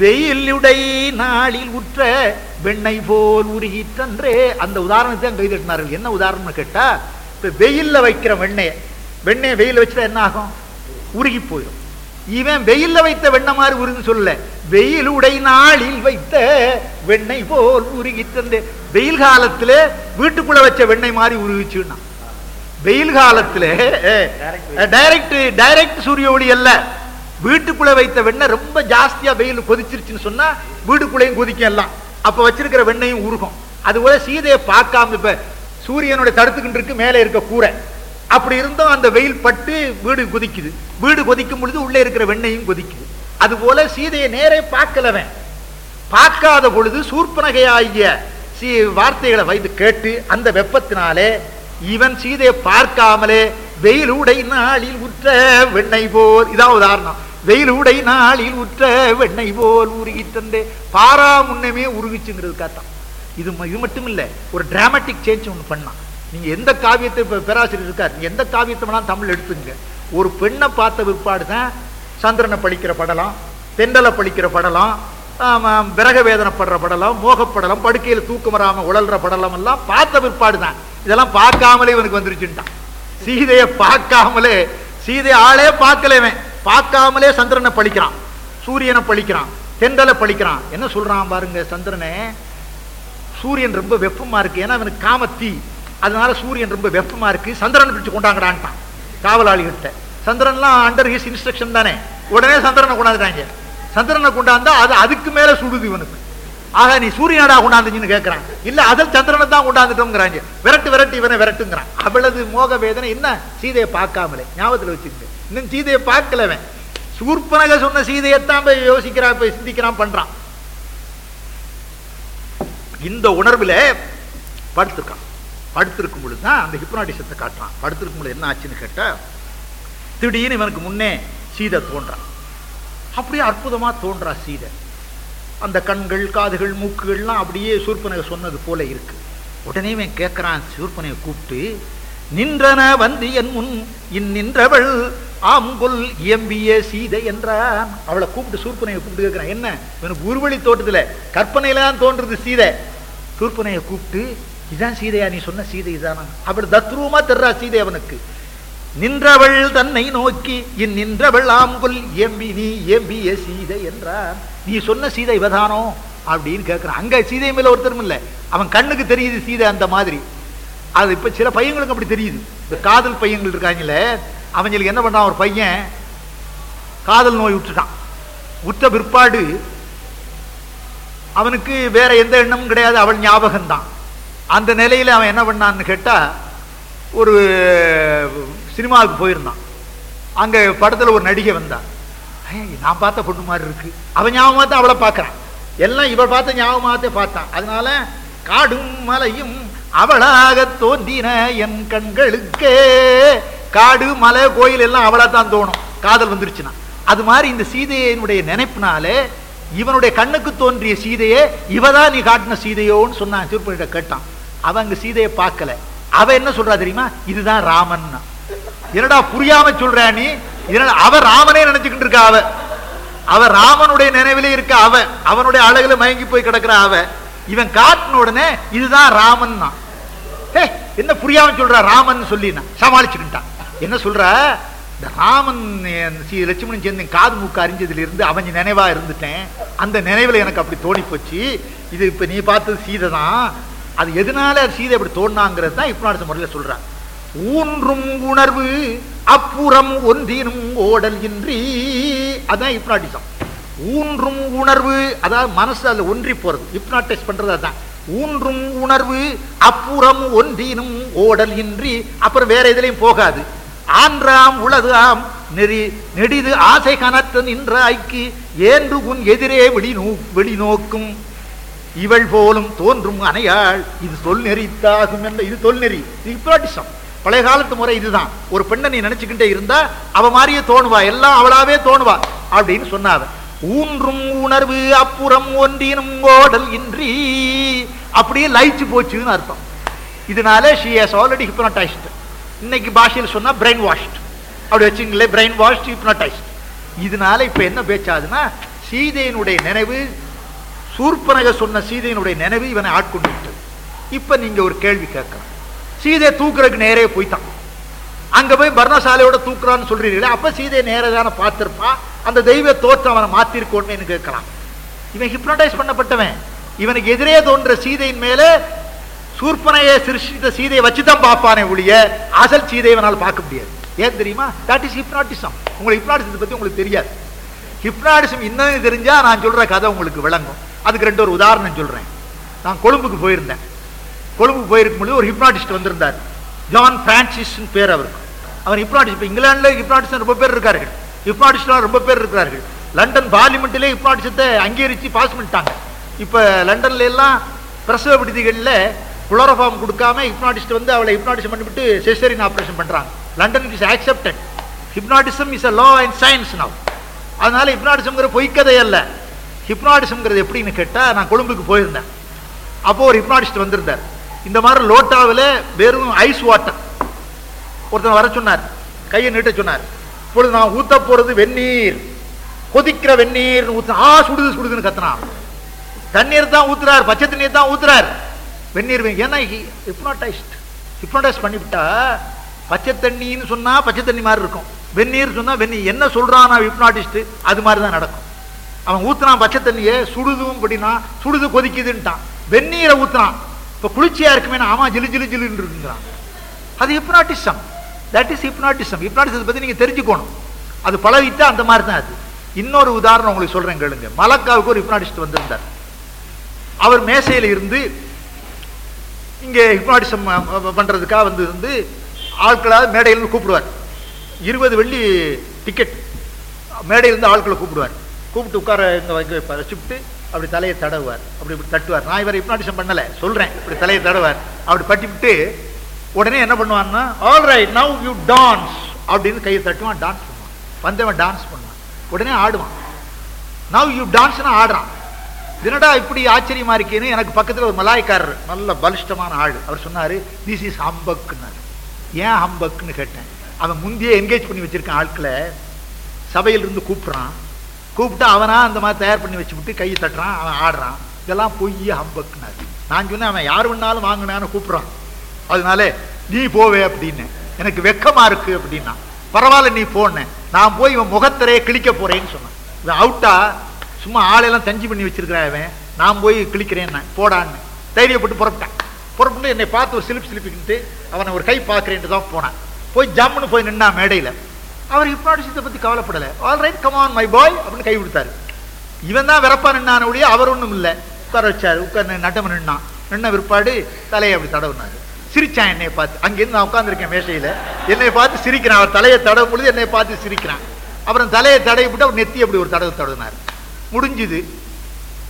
வெயிலுடை நாளில் உற்ற வெண்ணை போல் உருகிற்றன்றே. அந்த உதாரணத்தை தான் கைதட்டினார்கள். என்ன உதாரணம்னு கேட்டா இப்ப வெயில்ல வைக்கிற வெண்ணெயை வெண்ணெயை வெயிலில் வச்சுட்டா என்ன ஆகும்? உருகி போயிடும் இவன் வெயில்ல வைத்த வெண்ணெய் மாதிரி உருகுன்னு சொல்லல வெயிலுடை நாளில் வைத்த வெண்ணெய் போல் உருகி தந்து வெயில் காலத்துல வீட்டுக்குள்ள வச்ச வெண்ணெய் மாதிரி உருகிச்சுன்னா. வெயில் காலத்துல டைரக்ட் டைரக்ட் சூரிய ஒளி அல்ல. வீட்டுக்குள்ள வைத்த வெண்ணெய் ரொம்ப ஜாஸ்தியா வெயில் கொதிச்சிருச்சுன்னு சொன்னா வீட்டுக்குள்ளேயும் கொதிக்கும் எல்லாம் அப்ப வச்சிருக்கிற வெண்ணையும் உருகும். அதுபோல சீதையை பார்க்காம இப்ப சூரியனுடைய தடுத்துக்கிட்டு இருக்கு மேலே இருக்க கூரை. அப்படி இருந்தும் அந்த வெயில் பட்டு வீடு கொதிக்குது. வீடு கொதிக்கும் பொழுது உள்ளே இருக்கிற வெண்ணையும் கொதிக்குது. அதுபோல சீதையை நேரே பார்க்கலவன். பார்க்காத பொழுது சூர்பனகையாகிய சீ வார்த்தைகளை வைத்து கேட்டு அந்த வெப்பத்தினாலே இவன் சீதையை பார்க்காமலே வெயில் உடை நாளில் உற்ற வெண்ணெய் போல் இதான் உதாரணம். வெயில் உடை நாளில் உற்ற வெண்ணெய் போல் உருகிட்டே பாரா முன்னமே உருகிச்சுங்கிறதுக்காகத்தான். இது இது மட்டும் இல்லை ஒரு டிராமட்டிக் சேஞ்ச் ஒன்று பண்ணான். நீங்க எந்த காவியத்தை இப்போ பேராசிரியர் இருக்கார் நீங்கள் எந்த காவியத்தை வேணாலும் தமிழ் எடுத்துங்க. ஒரு பெண்ணை பார்த்த விற்பாடு தான் சந்திரனை பழிக்கிற படலாம் தெண்டலை பழிக்கிற படலாம் விறக வேதனைப்படுற படலம் மோகப்படலம் படுக்கையில் தூக்கம் வராமல் உழல்ற படலம் எல்லாம் பார்த்த விற்பாடு தான் இதெல்லாம் பார்க்காமலே இவனுக்கு வந்துருச்சுட்டான் சீதையை பார்க்காமலே சீதை ஆளே பார்க்கலவன் பார்க்காமலே சந்திரனை பழிக்கிறான். சூரியனை பழிக்கிறான். தெண்டலை பழிக்கிறான். என்ன சொல்றான் பாருங்க சந்திரனே? சூரியன் ரொம்ப வெப்பமா இருக்கு. ஏன்னா அவனுக்கு காமத்தி. அதனால சூரியன் ரொம்ப வெப்பமா இருக்கு. சந்திரனை பிடிச்சு கொண்டாங்கடான்ட்டான். காவலாளிகிட்ட சந்திரன்லாம் அண்டர் ஹிஸ் இன்ஸ்ட்ரக்ஷன் தானே. உடனே சந்திரனை கொண்டாந்துட்டாங்க. சந்திரனை கொண்டாந்தா அது அதுக்கு மேல சுடுது இவனுக்கு. ஆக நீ சூரியனடா கொண்டாந்துச்சுன்னு கேட்கறான் இல்ல அதில் சந்திரனை தான் கொண்டாந்துட்டோங்கிறாங்க விரட்டு விரட்டு இவனை விரட்டுங்கிறான். அவளது மோக வேதனை என்ன? சீதையை பார்க்காமலே. ஞாபகத்துல வச்சுக்கிட்டு இன்னும் சீதையை பார்க்கலவன் சூர்பனக சொன்ன சீதையைத்தான் போய் யோசிக்கிறான் போய் சிந்திக்கிறான் பண்றான். இந்த உணர்வுல படுத்துருக்கான் படுத்திருக்கும் பொழுது தான் அந்த ஹிப்னாட்டிசத்தை காட்டுறான். படுத்திருக்கும் பொழுது என்ன ஆச்சுன்னு கேட்ட திடீர்னு இவனுக்கு முன்னே சீதை தோன்றான். அப்படியே அற்புதமா தோன்றா சீதை. அந்த கண்கள் காதுகள் மூக்குகள்லாம் அப்படியே சூர்பனகை சொன்னது போல இருக்கு. உடனே இவன் கேட்குறான் சூர்பனையை கூப்பிட்டு நின்றன வந்து என் முன் இந்நின்றவள் ஆம்புல் இயம்பிய சீதை என்றான். அவளை கூப்பிட்டு சூர்பனையை கூப்பிட்டு கேட்குறான் என்ன? இவனுக்கு உருவழி தோட்டத்தில் கற்பனையில தான் தோன்றுறது சீதை. சூர்பனையை கூப்பிட்டு இதான் சீதையா நீ சொன்ன சீதை தானா அவள் தத்ரூமா தர்றா சீதை அவனுக்கு. நின்றவள் தன்னை நோக்கி இன் நின்றவள் ஆம்புல் எம்பி நீ எம்பிய சீதை என்றார் நீ சொன்ன சீதை இவதானோ? அப்படின்னு கேட்கிறான் அங்க சீதை மேல ஒருத்தரும் இல்ல. அவன் கண்ணுக்கு தெரியுது சீதை அந்த மாதிரி. அது இப்ப சில பையங்களுக்கு அப்படி தெரியுது. இந்த காதல் பையங்கள் இருக்காங்களே அவங்களுக்கு என்ன பண்ணான் ஒரு பையன் காதல் நோய் விட்டுட்டான் விட்ட பிற்பாடு அவனுக்கு வேற எந்த எண்ணமும் கிடையாது. அவள் ஞாபகம்தான். அந்த நிலையில் அவன் என்ன பண்ணான்னு கேட்டால் ஒரு சினிமாவுக்கு போயிருந்தான். அங்கே படத்தில் ஒரு நடிகை வந்தான். நான் பார்த்த பொண்ணு மாதிரி இருக்கு. அவன் தான் அவளை பார்க்கறான். எல்லாம் இவள் பார்த்த ஞாபகமாத்தே பார்த்தான். அதனால காடும் மலையும் அவளாக தோன்றின என் கண்களுக்கே. காடு மலை கோயில் எல்லாம் அவளா தான் தோணும். காதல் வந்துருச்சுன்னா. அது மாதிரி இந்த சீதையினுடைய நினைப்புனாலே இவனுடைய கண்ணுக்கு தோன்றிய சீதையே இவதான் நீ காட்டின சீதையோன்னு சொன்னான். திருப்பதிட்ட கேட்டான். அவன் அங்க சீதையை பார்க்கல. அவ என்ன சொல்றா தெரியுமா? இதுதான் ராமன் என்னடா புரியாம சொல்றா நீ? என்னடா அவ ராமனே நினைச்சுக்கிட்டு இருக்கா அவ அவ ராமனுடைய நினைவிலே இருக்க அவ அவனுடைய அழகுல மயங்கி போய் கிடக்குற அவ இவன் காட்டின உடனே இதுதான் ராமன் ஹே என்ன புரியாம சொல்ற ராமன் சொல்லி சமாளிச்சுக்கிட்டான். என்ன சொல்ற? இந்த ராமன் ஸ்ரீ லட்சுமணன் சேர்ந்து காது மூக்கு அறிஞ்சதுல இருந்து அவன் நினைவா இருந்துட்டேன். அந்த நினைவுல எனக்கு அப்படி தோணி போச்சு இது இப்ப நீ பார்த்தது சீதை தான் அது எதனால சீதை அப்படி தோணாங்கிறது தான் இப்பநாடு முறையில் சொல்றான். ஊன்றும் உணர்வு அப்புறம் ஒன்றினும் ஓடல் இன்றி. அதுதான் இப்னாட்டிசம் ஊன்றும் உணர்வு அதாவது மனசு அதில் ஒன்றி போறது. இப்னாட்டிஸ் பண்றது அதுதான் ஊன்றும் உணர்வு அப்புறம் ஒன்றினும் ஓடல் இன்றி. அப்புறம் வேற எதுலையும் போகாது. ஆன்றாம் உளது ஆம் நெறி நெடிது ஆசை கனத்த ஐக்கு. ஏன்று உன் எதிரே வெளி நோ வெளிநோக்கும் இவள் போலும் தோன்றும் அணையாள். இது சொல் நெறித்தாகும் என்ற இது தொல் நெறி. இது பழைய காலத்து முறை இதுதான். ஒரு பெண்ணை நீ நினைச்சுக்கிட்டே இருந்தா அவ மாதிரியே தோணுவா எல்லாம் அவளாவே தோணுவா அப்படின்னு சொன்னாவ ஊன்றும் உணர்வு அப்புறம் ஒன்றினும் ஓடல் இன்றி அப்படியே லயிச்சு போச்சுன்னு அர்த்தம். இதனால ஷி ஹஸ் ஆல்ரெடி ஹிப்னடைஸ்ட் இன்னைக்கு பாஷையில் சொன்னா பிரெயின் வாஷ்ட் அப்படி வச்சுங்களே பிரெயின் வாஷ்ட் ஹிப்னடைஸ்ட் இதனால இப்ப என்ன பேச்சாதுன்னா சீதையினுடைய நினைவு சூர்பனக சொன்ன சீதையினுடைய நினைவு இவனை ஆட்கொண்டு விட்டது. இப்ப நீங்க ஒரு கேள்வி கேட்கலாம். சீதையை தூக்குறதுக்கு நேரே போய்த்தான் அங்க போய் பர்ணசாலையோட தூக்குறான்னு சொல்றீங்களே அப்ப சீதையை நேரதான தானே பார்த்திருப்பான் அந்த தெய்வ தோற்றம் அவனை மாத்திருக்கோன்னு கேட்கலாம். இவன் ஹிப்னடைஸ் பண்ணப்பட்டவன். இவனுக்கு எதிரே தோன்ற சீதையின் மேல சூர்பனையை சிருஷ்டித்த சீதையை வச்சுதான் பார்ப்பானே ஒழிய அசல் சீதையை இவனால் பார்க்க முடியாது. ஏன் தெரியுமா? தட் இஸ் ஹிப்னாட்டிசம் உங்களுக்கு ஹிப்னாட்டிசத்தை பத்தி உங்களுக்கு தெரியாது. ஹிப்னாட்டிசம் என்னன்னு தெரிஞ்சா நான் சொல்ற கதை உங்களுக்கு விளங்கும். அதுக்கு ரெண்டு ஒரு உதாரணம் சொல்றேன். நான் கொழும்புக்கு போயிருந்தேன். கொழும்புக்கு போயிருக்கும் பொழுது ஒரு ஹிப்னாட்டிஸ்ட் வந்திருந்தார். ஜான் பிரான்சிஸ் பேர் அவருக்கு. அவர் ஹிப்னாட்டிஸ்ட் இப்போ இங்கிலாந்துல ஹிப்னாட்டிஸ்ட் ரொம்ப பேர் இருக்கார்கள். ஹிப்னாட்டிஸ்ட்லாம் ரொம்ப பேர் இருக்கிறார்கள். லண்டன் பார்லிமெண்ட்டிலே ஹிப்னாட்டிசத்தை அங்கீகரித்து பாஸ் பண்ணிட்டாங்க. இப்போ லண்டன்ல எல்லாம் பிரசவ விடுதிகளில் குளோரோஃபார்ம் கொடுக்காம ஹிப்னாட்டிஸ்ட் வந்து அவளை ஹிப்னாட்டிசம் பண்ணிவிட்டு செசரின் ஆப்ரேஷன் பண்றாங்க. London is accepted hypnotism is a law and science now அதனால ஹிப்னாட்டிசம்ங்கிற பொய்க்கதை அல்ல. ஹிப்னாடிசம்ங்கிறது எப்படின்னு கேட்டால் நான் கொழும்புக்கு போயிருந்தேன். அப்போது ஒரு ஹிப்னாடிஸ்ட் வந்திருந்தார். இந்த மாதிரி லோட்டாவில் வெறும் ஐஸ் வாட்டர். ஒருத்தன் வர சொன்னார். கையை நீட்ட சொன்னார். இப்பொழுது நான் ஊத்த போகிறது வெந்நீர். கொதிக்கிற வெந்நீர் ஊத்த ஆ சுடுது சுடுதுன்னு கத்துனான். தண்ணீர் தான் ஊத்துறார் பச்சை தண்ணீர் தான் ஊத்துறார். வெந்நீர் ஏன்னா ஹிப்னோடைஸ்ட் ஹிப்னோடைஸ் பண்ணிவிட்டா பச்சை தண்ணின்னு சொன்னால் பச்சை தண்ணி மாதிரி இருக்கும். வெந்நீர் சொன்னால் வெந்நீர். என்ன சொல்கிறான் நான் அது மாதிரி தான் நடக்கும். அவன் ஊத்துனான் பச்சை தண்ணியை சுடுதும் அப்படின்னா சுடுது கொதிக்குதுன்ட்டான். வெந்நீரை ஊத்துனான். இப்ப குளிர்ச்சியா இருக்குமே ஆமா ஜிலு ஜிலு ஜிலுன்னு இருக்குங்கிறான். அது ஹிப்னாட்டிசம். That is hypnotism. ஹிப்னாட்டிசத்தை பத்தி நீங்க தெரிஞ்சுக்கணும். அது பழகிட்டா அந்த மாதிரி தான் அது. இன்னொரு உதாரணம் உங்களுக்கு சொல்றேன் கேளுங்க. மலக்காவுக்கு ஒரு ஹிப்னாட்டிஸ்ட் வந்திருந்தார். அவர் மேசையில இருந்து இங்கே ஹிப்னாட்டிசம் பண்றதுக்காக வந்து இருந்து ஆட்களாக மேடையிலிருந்து கூப்பிடுவார். இருபது வெள்ளி டிக்கெட் மேடையில இருந்து ஆட்களை கூப்பிடுவார். கூப்பிட்டு உட்கார இங்கே வைக்க வச்சுட்டு அப்படி தலையை தடவுவார். அப்படி இப்படி தட்டுவார். நான் இவரை இப்னாட்டிசம் பண்ணலை. சொல்றேன். இப்படி தலையை தடவார் அப்படி பட்டிவிட்டு உடனே என்ன பண்ணுவான்னா all right now you dance அப்படின்னு கையை தட்டுவான் டான்ஸ் பண்ணுவான். வந்தவன் டான்ஸ் பண்ணுவான். உடனே ஆடுவான். நவ் யூ டான்ஸ்னா ஆடுறான். என்னடா இப்படி ஆச்சரியமா இருக்கேன்னு எனக்கு பக்கத்துல ஒரு மலாய்க்காரர் நல்ல பலிஷ்டமான ஆள். அவர் சொன்னாரு திஸ் இஸ் ஹம்பக்குன்னாரு ஏன் ஹம்பக்குன்னு கேட்டேன்? அவன் முந்தையே என்கேஜ் பண்ணி வச்சிருக்கான் ஆட்களை சபையில இருந்து கூப்பிடுறான். கூப்பிட்டு அவனா அந்த மாதிரி தயார் பண்ணி வச்சுவிட்டு கையை தட்டுறான் அவன் ஆடுறான். இதெல்லாம் பொய் ஹம்பக்குனாரு நான் சொன்னேன் அவன் யார் வேணாலும் வாங்கினான்னு கூப்பிட்றான். அதனால நீ போவே அப்படின்னு. எனக்கு வெக்கமா இருக்கு அப்படின்னா. பரவாயில்ல நீ போனேன். நான் போய் இவன் முகத்திரையை கிழிக்க போறேன்னு சொன்னான். இவன் அவுட்டா சும்மா ஆளையெல்லாம் தஞ்சி பண்ணி வச்சிருக்கிறான் அவன் நான் போய் கிழிக்கிறேன்னு போடான்னு. தைரியப்பட்டு புறப்பட்டேன். புறப்பட்டு என்னை பார்த்து ஒரு சிலிப் சிலிப்பிக்கிட்டு அவனை ஒரு கை பார்க்குறேன்ட்டு தான் போனான். போய் ஜம்முன்னு போய் நின்னா மேடையில். அவர் ஹிப்னாட்டிசத்தை பத்தி கவலைப்படலை. All right come on my boy அப்படின்னு கை கொடுத்தாரு. இவன் தான் வெறப்பா நின்னான ஒழிய அவர் ஒன்றும் இல்லை. உட்கார வச்சாரு. உட்கார் நட்டம் நின்னான். நின்ன விற்பாடு தலையை அப்படி தடவுனாரு. சிரிச்சான் என்னை பார்த்து. அங்கேருந்து நான் உட்காந்துருக்கேன் மேசையில். என்னை பார்த்து சிரிக்கிறான். அவர் தலையை தடவும் பொழுது என்னை பார்த்து சிரிக்கிறான். அப்புறம் தலையை தடவி விட்டு அவர் நெத்தி அப்படி ஒரு தடவை தடவினார். முடிஞ்சுது.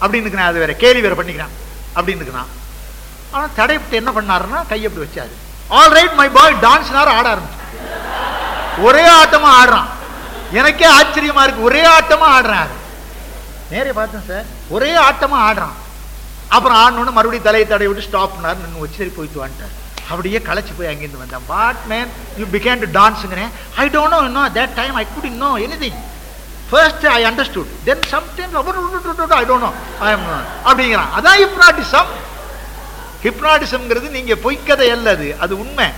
அப்படின்னு அது வேற. கேலி வேற பண்ணிக்கிறான். அப்படின்னு ஆனால் தடைப்பட்டு என்ன பண்ணாருன்னா கை அப்படி வச்சாரு. All right my boy dance ஆட ஆரம்பிச்சு ஒரே ஆட்டமா ஆடுறான். எனக்கே ஆச்சரியமா இருக்கு. ஒரே ஆட்டமா ஆடுறான் நேரே பார்த்தேன் சார். ஒரே ஆட்டமா ஆடுறான். அப்புறம் ஆடணுன்னு மறுபடியும் தலையை தடவி விட்டு ஸ்டாப் பண்ணாரு. நின்று வச்சு போயிட்டு வந்துட்டார். அப்படியே களைச்சு போய் அங்கேருந்து வந்தேன். What man you began to டான்ஸுங்கிறேன் I don't know know that time I could know anything first I understood then sometimes I don't know I am அப்படிங்கிறான். அதான் ஹிப்னாட்டிசம் ஹிப்னாட்டிசம்ங்கிறது நீங்கள் பொய்க்கதை அல்லது அது. அது உண்மை.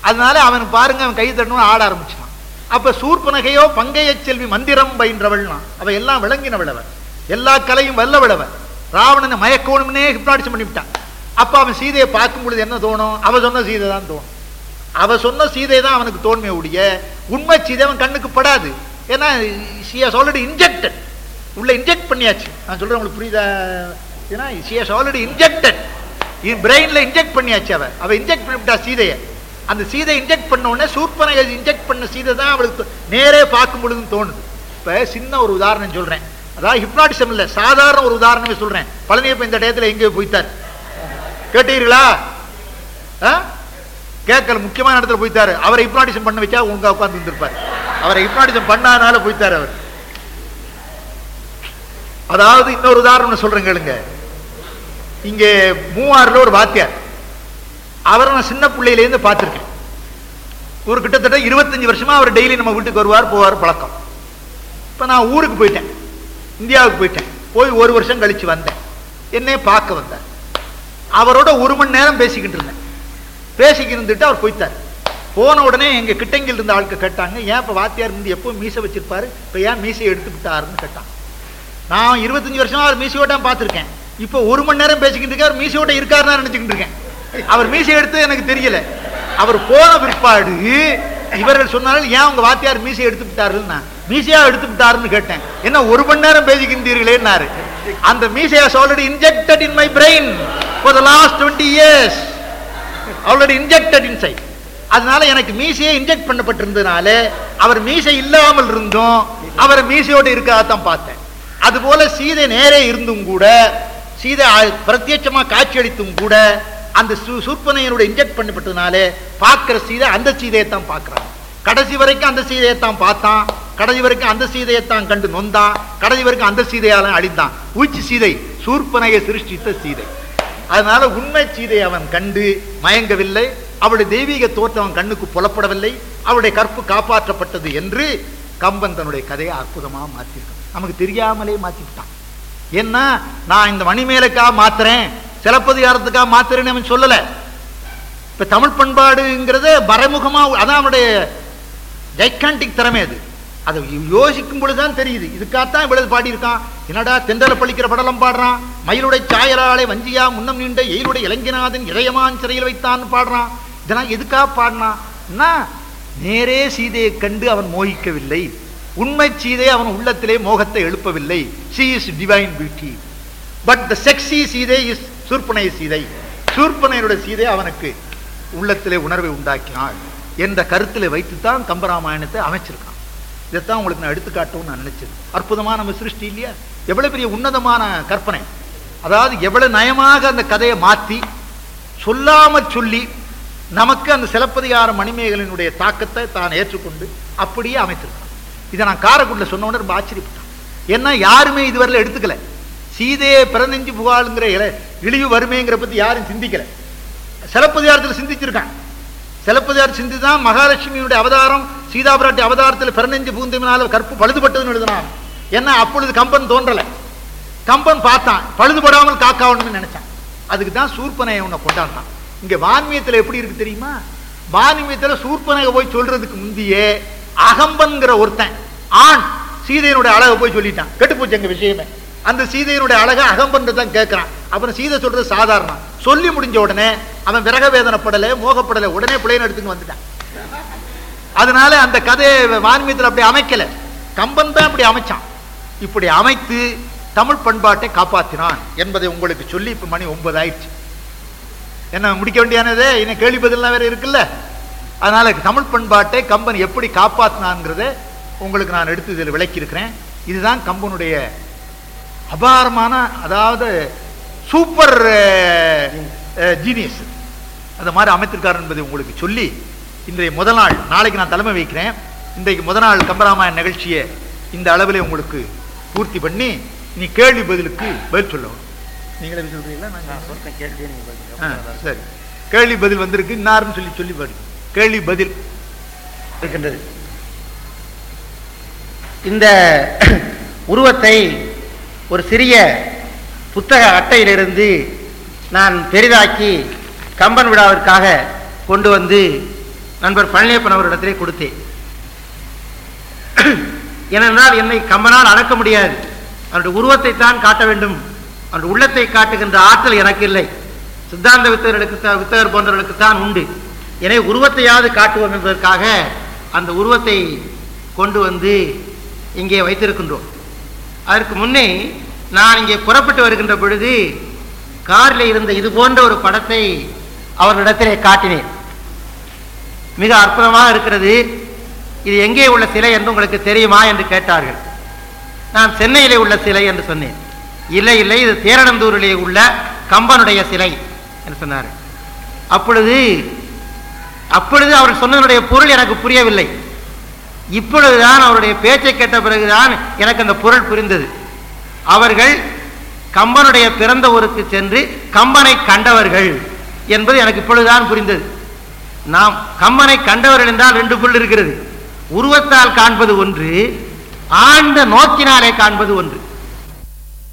அதனால அவன் பாருங்க அவன் கை தட்டணும்னு ஆட ஆரம்பிச்சான் அப்ப சூர்பனகையோ பங்கைய செல்வி மந்திரம் பயின்றவள்னா அவ எல்லாம் விளங்கினவள் எல்லா கலையும் வல்லவளவ. ராவணனை மயக்கணும்னே ஹிப்னாட்டிசம் பண்ணிவிட்டான் அப்ப அவன் சீதையை பார்க்கும் பொழுது என்ன தோணும்? அவ சொன்ன சீதை தான் தோணும். அவ சொன்ன சீதை தான் அவனுக்கு தோன்மை உடைய உண்மை சீதை அவன் கண்ணுக்கு படாது. ஏன்னா she has already injected. உள்ள இன்ஜெக்ட் பண்ணியாச்சு. நான் சொல்றேன் உங்களுக்கு புரியுதா? ஏன்னா she has already injected. பிரெயின்ல இன்ஜெக்ட் பண்ணியாச்சு அவ. அவ இன்ஜெக்ட் பண்ணிவிட்டா சீதையை. அந்த சீதை இன்ஜெக்ட் பண்ண உடனே சூர்பனை இன்ஜெக்ட் பண்ண சீதை தான் அவளுக்கு நேரே பார்க்கும் பொழுதுன்னு தோணுது. இப்போ சின்ன ஒரு உதாரணம் சொல்றேன். அதாவது ஹிப்னாட்டிசம் இல்ல சாதாரண ஒரு உதாரணமே சொல்றேன். பழனியப்ப இந்த டயத்துல எங்கேயோ போய்த்தார் கேட்டீர்களா? ஆ? கேட்கல முக்கியமான இடத்துல போய்த்தார் அவரை ஹிப்னாட்டிசம் பண்ண வச்சா உங்க உட்காந்து இருந்திருப்பார். அவரை ஹிப்னாட்டிசம் பண்ணாதனால போய்த்தாரு அவர். அதாவது இன்னொரு உதாரணம் சொல்றேன் கேளுங்க. இங்கே மூவாறுல ஒரு வாத்தியார். அவரை நான் சின்ன பிள்ளையிலேருந்து பார்த்துருக்கேன். ஒரு கிட்டத்தட்ட இருபத்தஞ்சு வருஷமா அவர் டெய்லி நம்ம வீட்டுக்கு வருவார் போவார் பழக்கம். இப்போ நான் ஊருக்கு போயிட்டேன். இந்தியாவுக்கு போயிட்டேன். போய் ஒரு வருஷம் கழித்து வந்தேன். என்னைய பார்க்க வந்தேன் அவரோட ஒரு மணி நேரம் பேசிக்கிட்டு இருந்தேன். பேசிக்கிட்டு இருந்துட்டு அவர் போய்த்தார் போன உடனே எங்கள் கிட்டங்கில் இருந்த ஆளுக்கு கேட்டாங்க ஏன் இப்போ வாத்தியார் இருந்து எப்போ மீசை வச்சிருப்பாரு? இப்போ ஏன் மீசையை எடுத்துக்கிட்டாருன்னு கேட்டான் நான் இருபத்தஞ்சு வருஷமா அவர் மீசையோட பார்த்துருக்கேன். இப்போ ஒரு மணி நேரம் பேசிக்கிட்டு இருக்கார் மீசையோட இருக்காருன்னு நினச்சிக்கிட்டு இருக்கேன். அவர் மீசை எடுத்து எனக்கு தெரியல. அவர் போன பிற்பாடு இவர்கள் சொன்னாலும் ஏன் உங்க வாத்தியார் மீசை எடுத்து விட்டாருன்னா? மீசையா எடுத்து விட்டாருன்னு கேட்டேன். என்ன ஒரு மணி நேரம் பேசிக்கின்றீர்களேன்னாரு. அந்த மீசை already injected in my brain for the last twenty years already injected inside அதனால எனக்கு மீசையே இன்ஜெக்ட் பண்ணப்பட்டிருந்ததுனால அவர் மீசை இல்லாமல் இருந்தும் அவர் மீசையோடு இருக்கதான் பார்த்தேன். அதுபோல சீதை நேரே இருந்தும் கூட சீதை பிரத்யட்சமாக காட்சியளித்தும் கூட அந்த சு- இன்ஜெக்ட் பண்ணப்பட்டதுனால பார்க்கிற சீதை அந்த சீதையை தான் பார்க்குறான். கடைசி வரைக்கும் அந்த சீதையை தான் பார்த்தான். கடைசி வரைக்கும் அந்த சீதையை தான் கண்டு நொந்தான். கடைசி வரைக்கும் அந்த சீதையால அழிந்தான். உச்சி சீதை சூர்ப்பனையை சிருஷ்டித்த சீதை. அதனால உண்மை சீதை அவன் கண்டு மயங்கவில்லை. அவளுடைய தெய்வீக தோற்றம் அவன் கண்ணுக்கு புலப்படவில்லை. அவளுடைய கற்பு காப்பாற்றப்பட்டது என்று கம்பன் தன்னுடைய கதையை அற்புதமாக மாற்றிருக்கான் நமக்கு தெரியாமலே மாற்றிக்கிட்டான் ஏன்னா நான் இந்த மணிமேலுக்காக மாத்துறேன். சிலப்பதிகாரத்துக்காக மாத்திரன்னு அவன் சொல்லல. இப்ப தமிழ் பண்பாடுங்கிறது மறைமுகமா அதான் அவனுடைய ஜைக்காண்டிக் திறமை அது. அதை யோசிக்கும் பொழுதுதான் தெரியுது. இதுக்காகத்தான் இவ்வளவு பாடியிருக்கான். என்னடா தென்றல பழிக்கிற படலம் பாடுறான். மயிலுடைய சாயலாளை வஞ்சியா முன்னம் நீண்ட எயிலுடைய இளைஞநாதன் இளையமான் சிறையில் வைத்தான்னு பாடுறான். இதெல்லாம் எதுக்காக பாடினான்னா நேரே சீதையை கண்டு அவன் மோகிக்கவில்லை. உண்மை சீதை அவன் உள்ளத்திலே மோகத்தை எழுப்பவில்லை. She is divine beauty but the sexy Sita is Surpanakha Sita. சூர்பனையனுடைய Sita அவனுக்கு உள்ளத்திலே உணர்வை உண்டாக்கினாள். என்ற வைத்து வைத்துத்தான் கம்பராமாயணத்தை அமைச்சிருக்கான். இதைத்தான் உங்களுக்கு நான் எடுத்துக்காட்டணும்னு நான் நினைச்சது. அற்புதமான நம்ம சிருஷ்டி இல்லையா? எவ்வளவு பெரிய உன்னதமான கற்பனை. அதாவது எவ்வளவு நயமாக அந்த கதையை மாத்தி சொல்லாமல் சொல்லி நமக்கு அந்த சிலப்பதிகார மணிமேகலினுடைய தாக்கத்தை தான் ஏற்றுக்கொண்டு அப்படியே அமைத்திருக்கான். இதை நான் காரைக்குடியில் சொன்ன உடனே ரொம்ப ஆச்சரியப்பட்டேன். ஏன்னா யாருமே இதுவரையில எடுத்துக்கல. சீதையை பிறந்தஞ்சு புகாளுங்கிற இல- இழிவு வறுமைங்கிற பத்தி யாரும் சிந்திக்கல. சிலப்பதிகாரத்தில் சிந்திச்சிருக்கான் சிலப்பதிகாரம் சிந்தி தான் மகாலட்சுமியுடைய அவதாரம் சீதாபிராட்டி அவதாரத்தில் பிறந்தஞ்சு புகுந்தமினால கற்பு பழுதுபட்டதுன்னு எழுதினான் ஏன்னா அப்பொழுது கம்பன் தோன்றல. கம்பன் பார்த்தான் பழுதுபடாமல் காக்காவணும்னு நினைச்சான். அதுக்கு தான் சூர்பனையை உன்னை கொண்டாடுறான். இங்க வான்மியத்தில் எப்படி இருக்கு தெரியுமா? வான்மியத்தில் சூர்பனையை போய் சொல்றதுக்கு முந்தியே அகம்பன்கிற ஒருத்தன் ஆண் சீதையனுடைய அழகை போய் சொல்லிட்டான். கெட்டுப்போச்சு எங்க விஷயமே. அந்த சீதையினுடைய அழகை அகம்பன்று தான் கேட்கிறான். அப்புறம் சீதை சொல்றது சாதாரணம். சொல்லி முடிஞ்ச உடனே அவன் விரக வேதனைப்படலை மோகப்படலை உடனே பிள்ளைன்னு எடுத்துன்னு வந்துட்டான். அதனால அந்த கதையை வான்மீகத்தில் அப்படி அமைக்கல. கம்பன் தான் அப்படி அமைச்சான். இப்படி அமைத்து தமிழ் பண்பாட்டை காப்பாற்றினான் என்பதை உங்களுக்கு சொல்லி இப்ப மணி ஒன்பது ஆயிடுச்சு. என்ன முடிக்க வேண்டியானதே இன்னும் கேள்வி பதிலாம் வேற இருக்குல்ல? அதனால தமிழ் பண்பாட்டை கம்பன் எப்படி காப்பாற்றினான்ங்கிறத உங்களுக்கு நான் எடுத்து இதில் விளக்கியிருக்கிறேன். இதுதான் கம்பனுடைய அபாரமான அதாவது சூப்பர் ஜீனியஸ் அந்த மாதிரி அமைத்திருக்கார் என்பதை உங்களுக்கு சொல்லி இன்றைய முதல் நாள் நாளைக்கு நான் தலைமை வைக்கிறேன். இன்றைக்கு முதல் நாள் கம்பராமாயண நிகழ்ச்சியை இந்த அளவில் உங்களுக்கு பூர்த்தி பண்ணி நீ கேள்வி பதிலுக்கு பதில் சொல்லணும் நீங்களே சொல்றீங்களா? நான் சொல்லுங்க. சரி. கேள்வி பதில் வந்திருக்கு இன்னாருன்னு சொல்லி சொல்லி பாரு கேள்வி பதில். இருக்கின்றது. இந்த உருவத்தை ஒரு சிறிய புத்தக அட்டையிலிருந்து நான் பெரிதாக்கி கம்பன் விழாவிற்காக கொண்டு வந்து நண்பர் பழனியப்பன் அவரிடத்திலே கொடுத்தேன். ஏனென்றால் என்னை கம்பனால் அடக்க முடியாது. அவருடைய உருவத்தை தான் காட்ட வேண்டும். அவருடைய உள்ளத்தை காட்டுகின்ற ஆற்றல் எனக்கு இல்லை. சித்தாந்த வித்தகர்களுக்கு தான் வித்தகர் போன்றவர்களுக்கு தான் உண்டு. எனவே உருவத்தையாவது காட்டுவோம் என்பதற்காக அந்த உருவத்தை கொண்டு வந்து இங்கே வைத்திருக்கின்றோம். அதற்கு முன்னே நான் இங்கே புறப்பட்டு வருகின்ற பொழுது காரில் இருந்த இது போன்ற ஒரு படத்தை அவர்களிடத்திலே காட்டினேன். மிக அற்புதமாக இருக்கிறது. இது எங்கே உள்ள சிலை என்று உங்களுக்கு தெரியுமா என்று கேட்டார்கள். நான் சென்னையிலே உள்ள சிலை என்று சொன்னேன். இல்லை இல்லை இது தேரணந்தூரிலே உள்ள கம்பனுடைய சிலை என்று சொன்னார் அப்பொழுது அப்பொழுது அவர் சொன்னதனுடைய பொருள் எனக்கு புரியவில்லை. இப்பொழுதுதான் அவருடைய பேச்சை கேட்ட பிறகுதான் எனக்கு அந்த பொருள் புரிந்தது. அவர்கள் கம்பனுடைய பிறந்த ஊருக்கு சென்று கம்பனை கண்டவர்கள் என்பது எனக்கு இப்பொழுதுதான் புரிந்தது. நாம் கம்பனை கண்டவர்கள் என்றால் ரெண்டு பொருள் இருக்கிறது. உருவத்தால் காண்பது ஒன்று ஆழ்ந்த நோக்கினாலே காண்பது ஒன்று.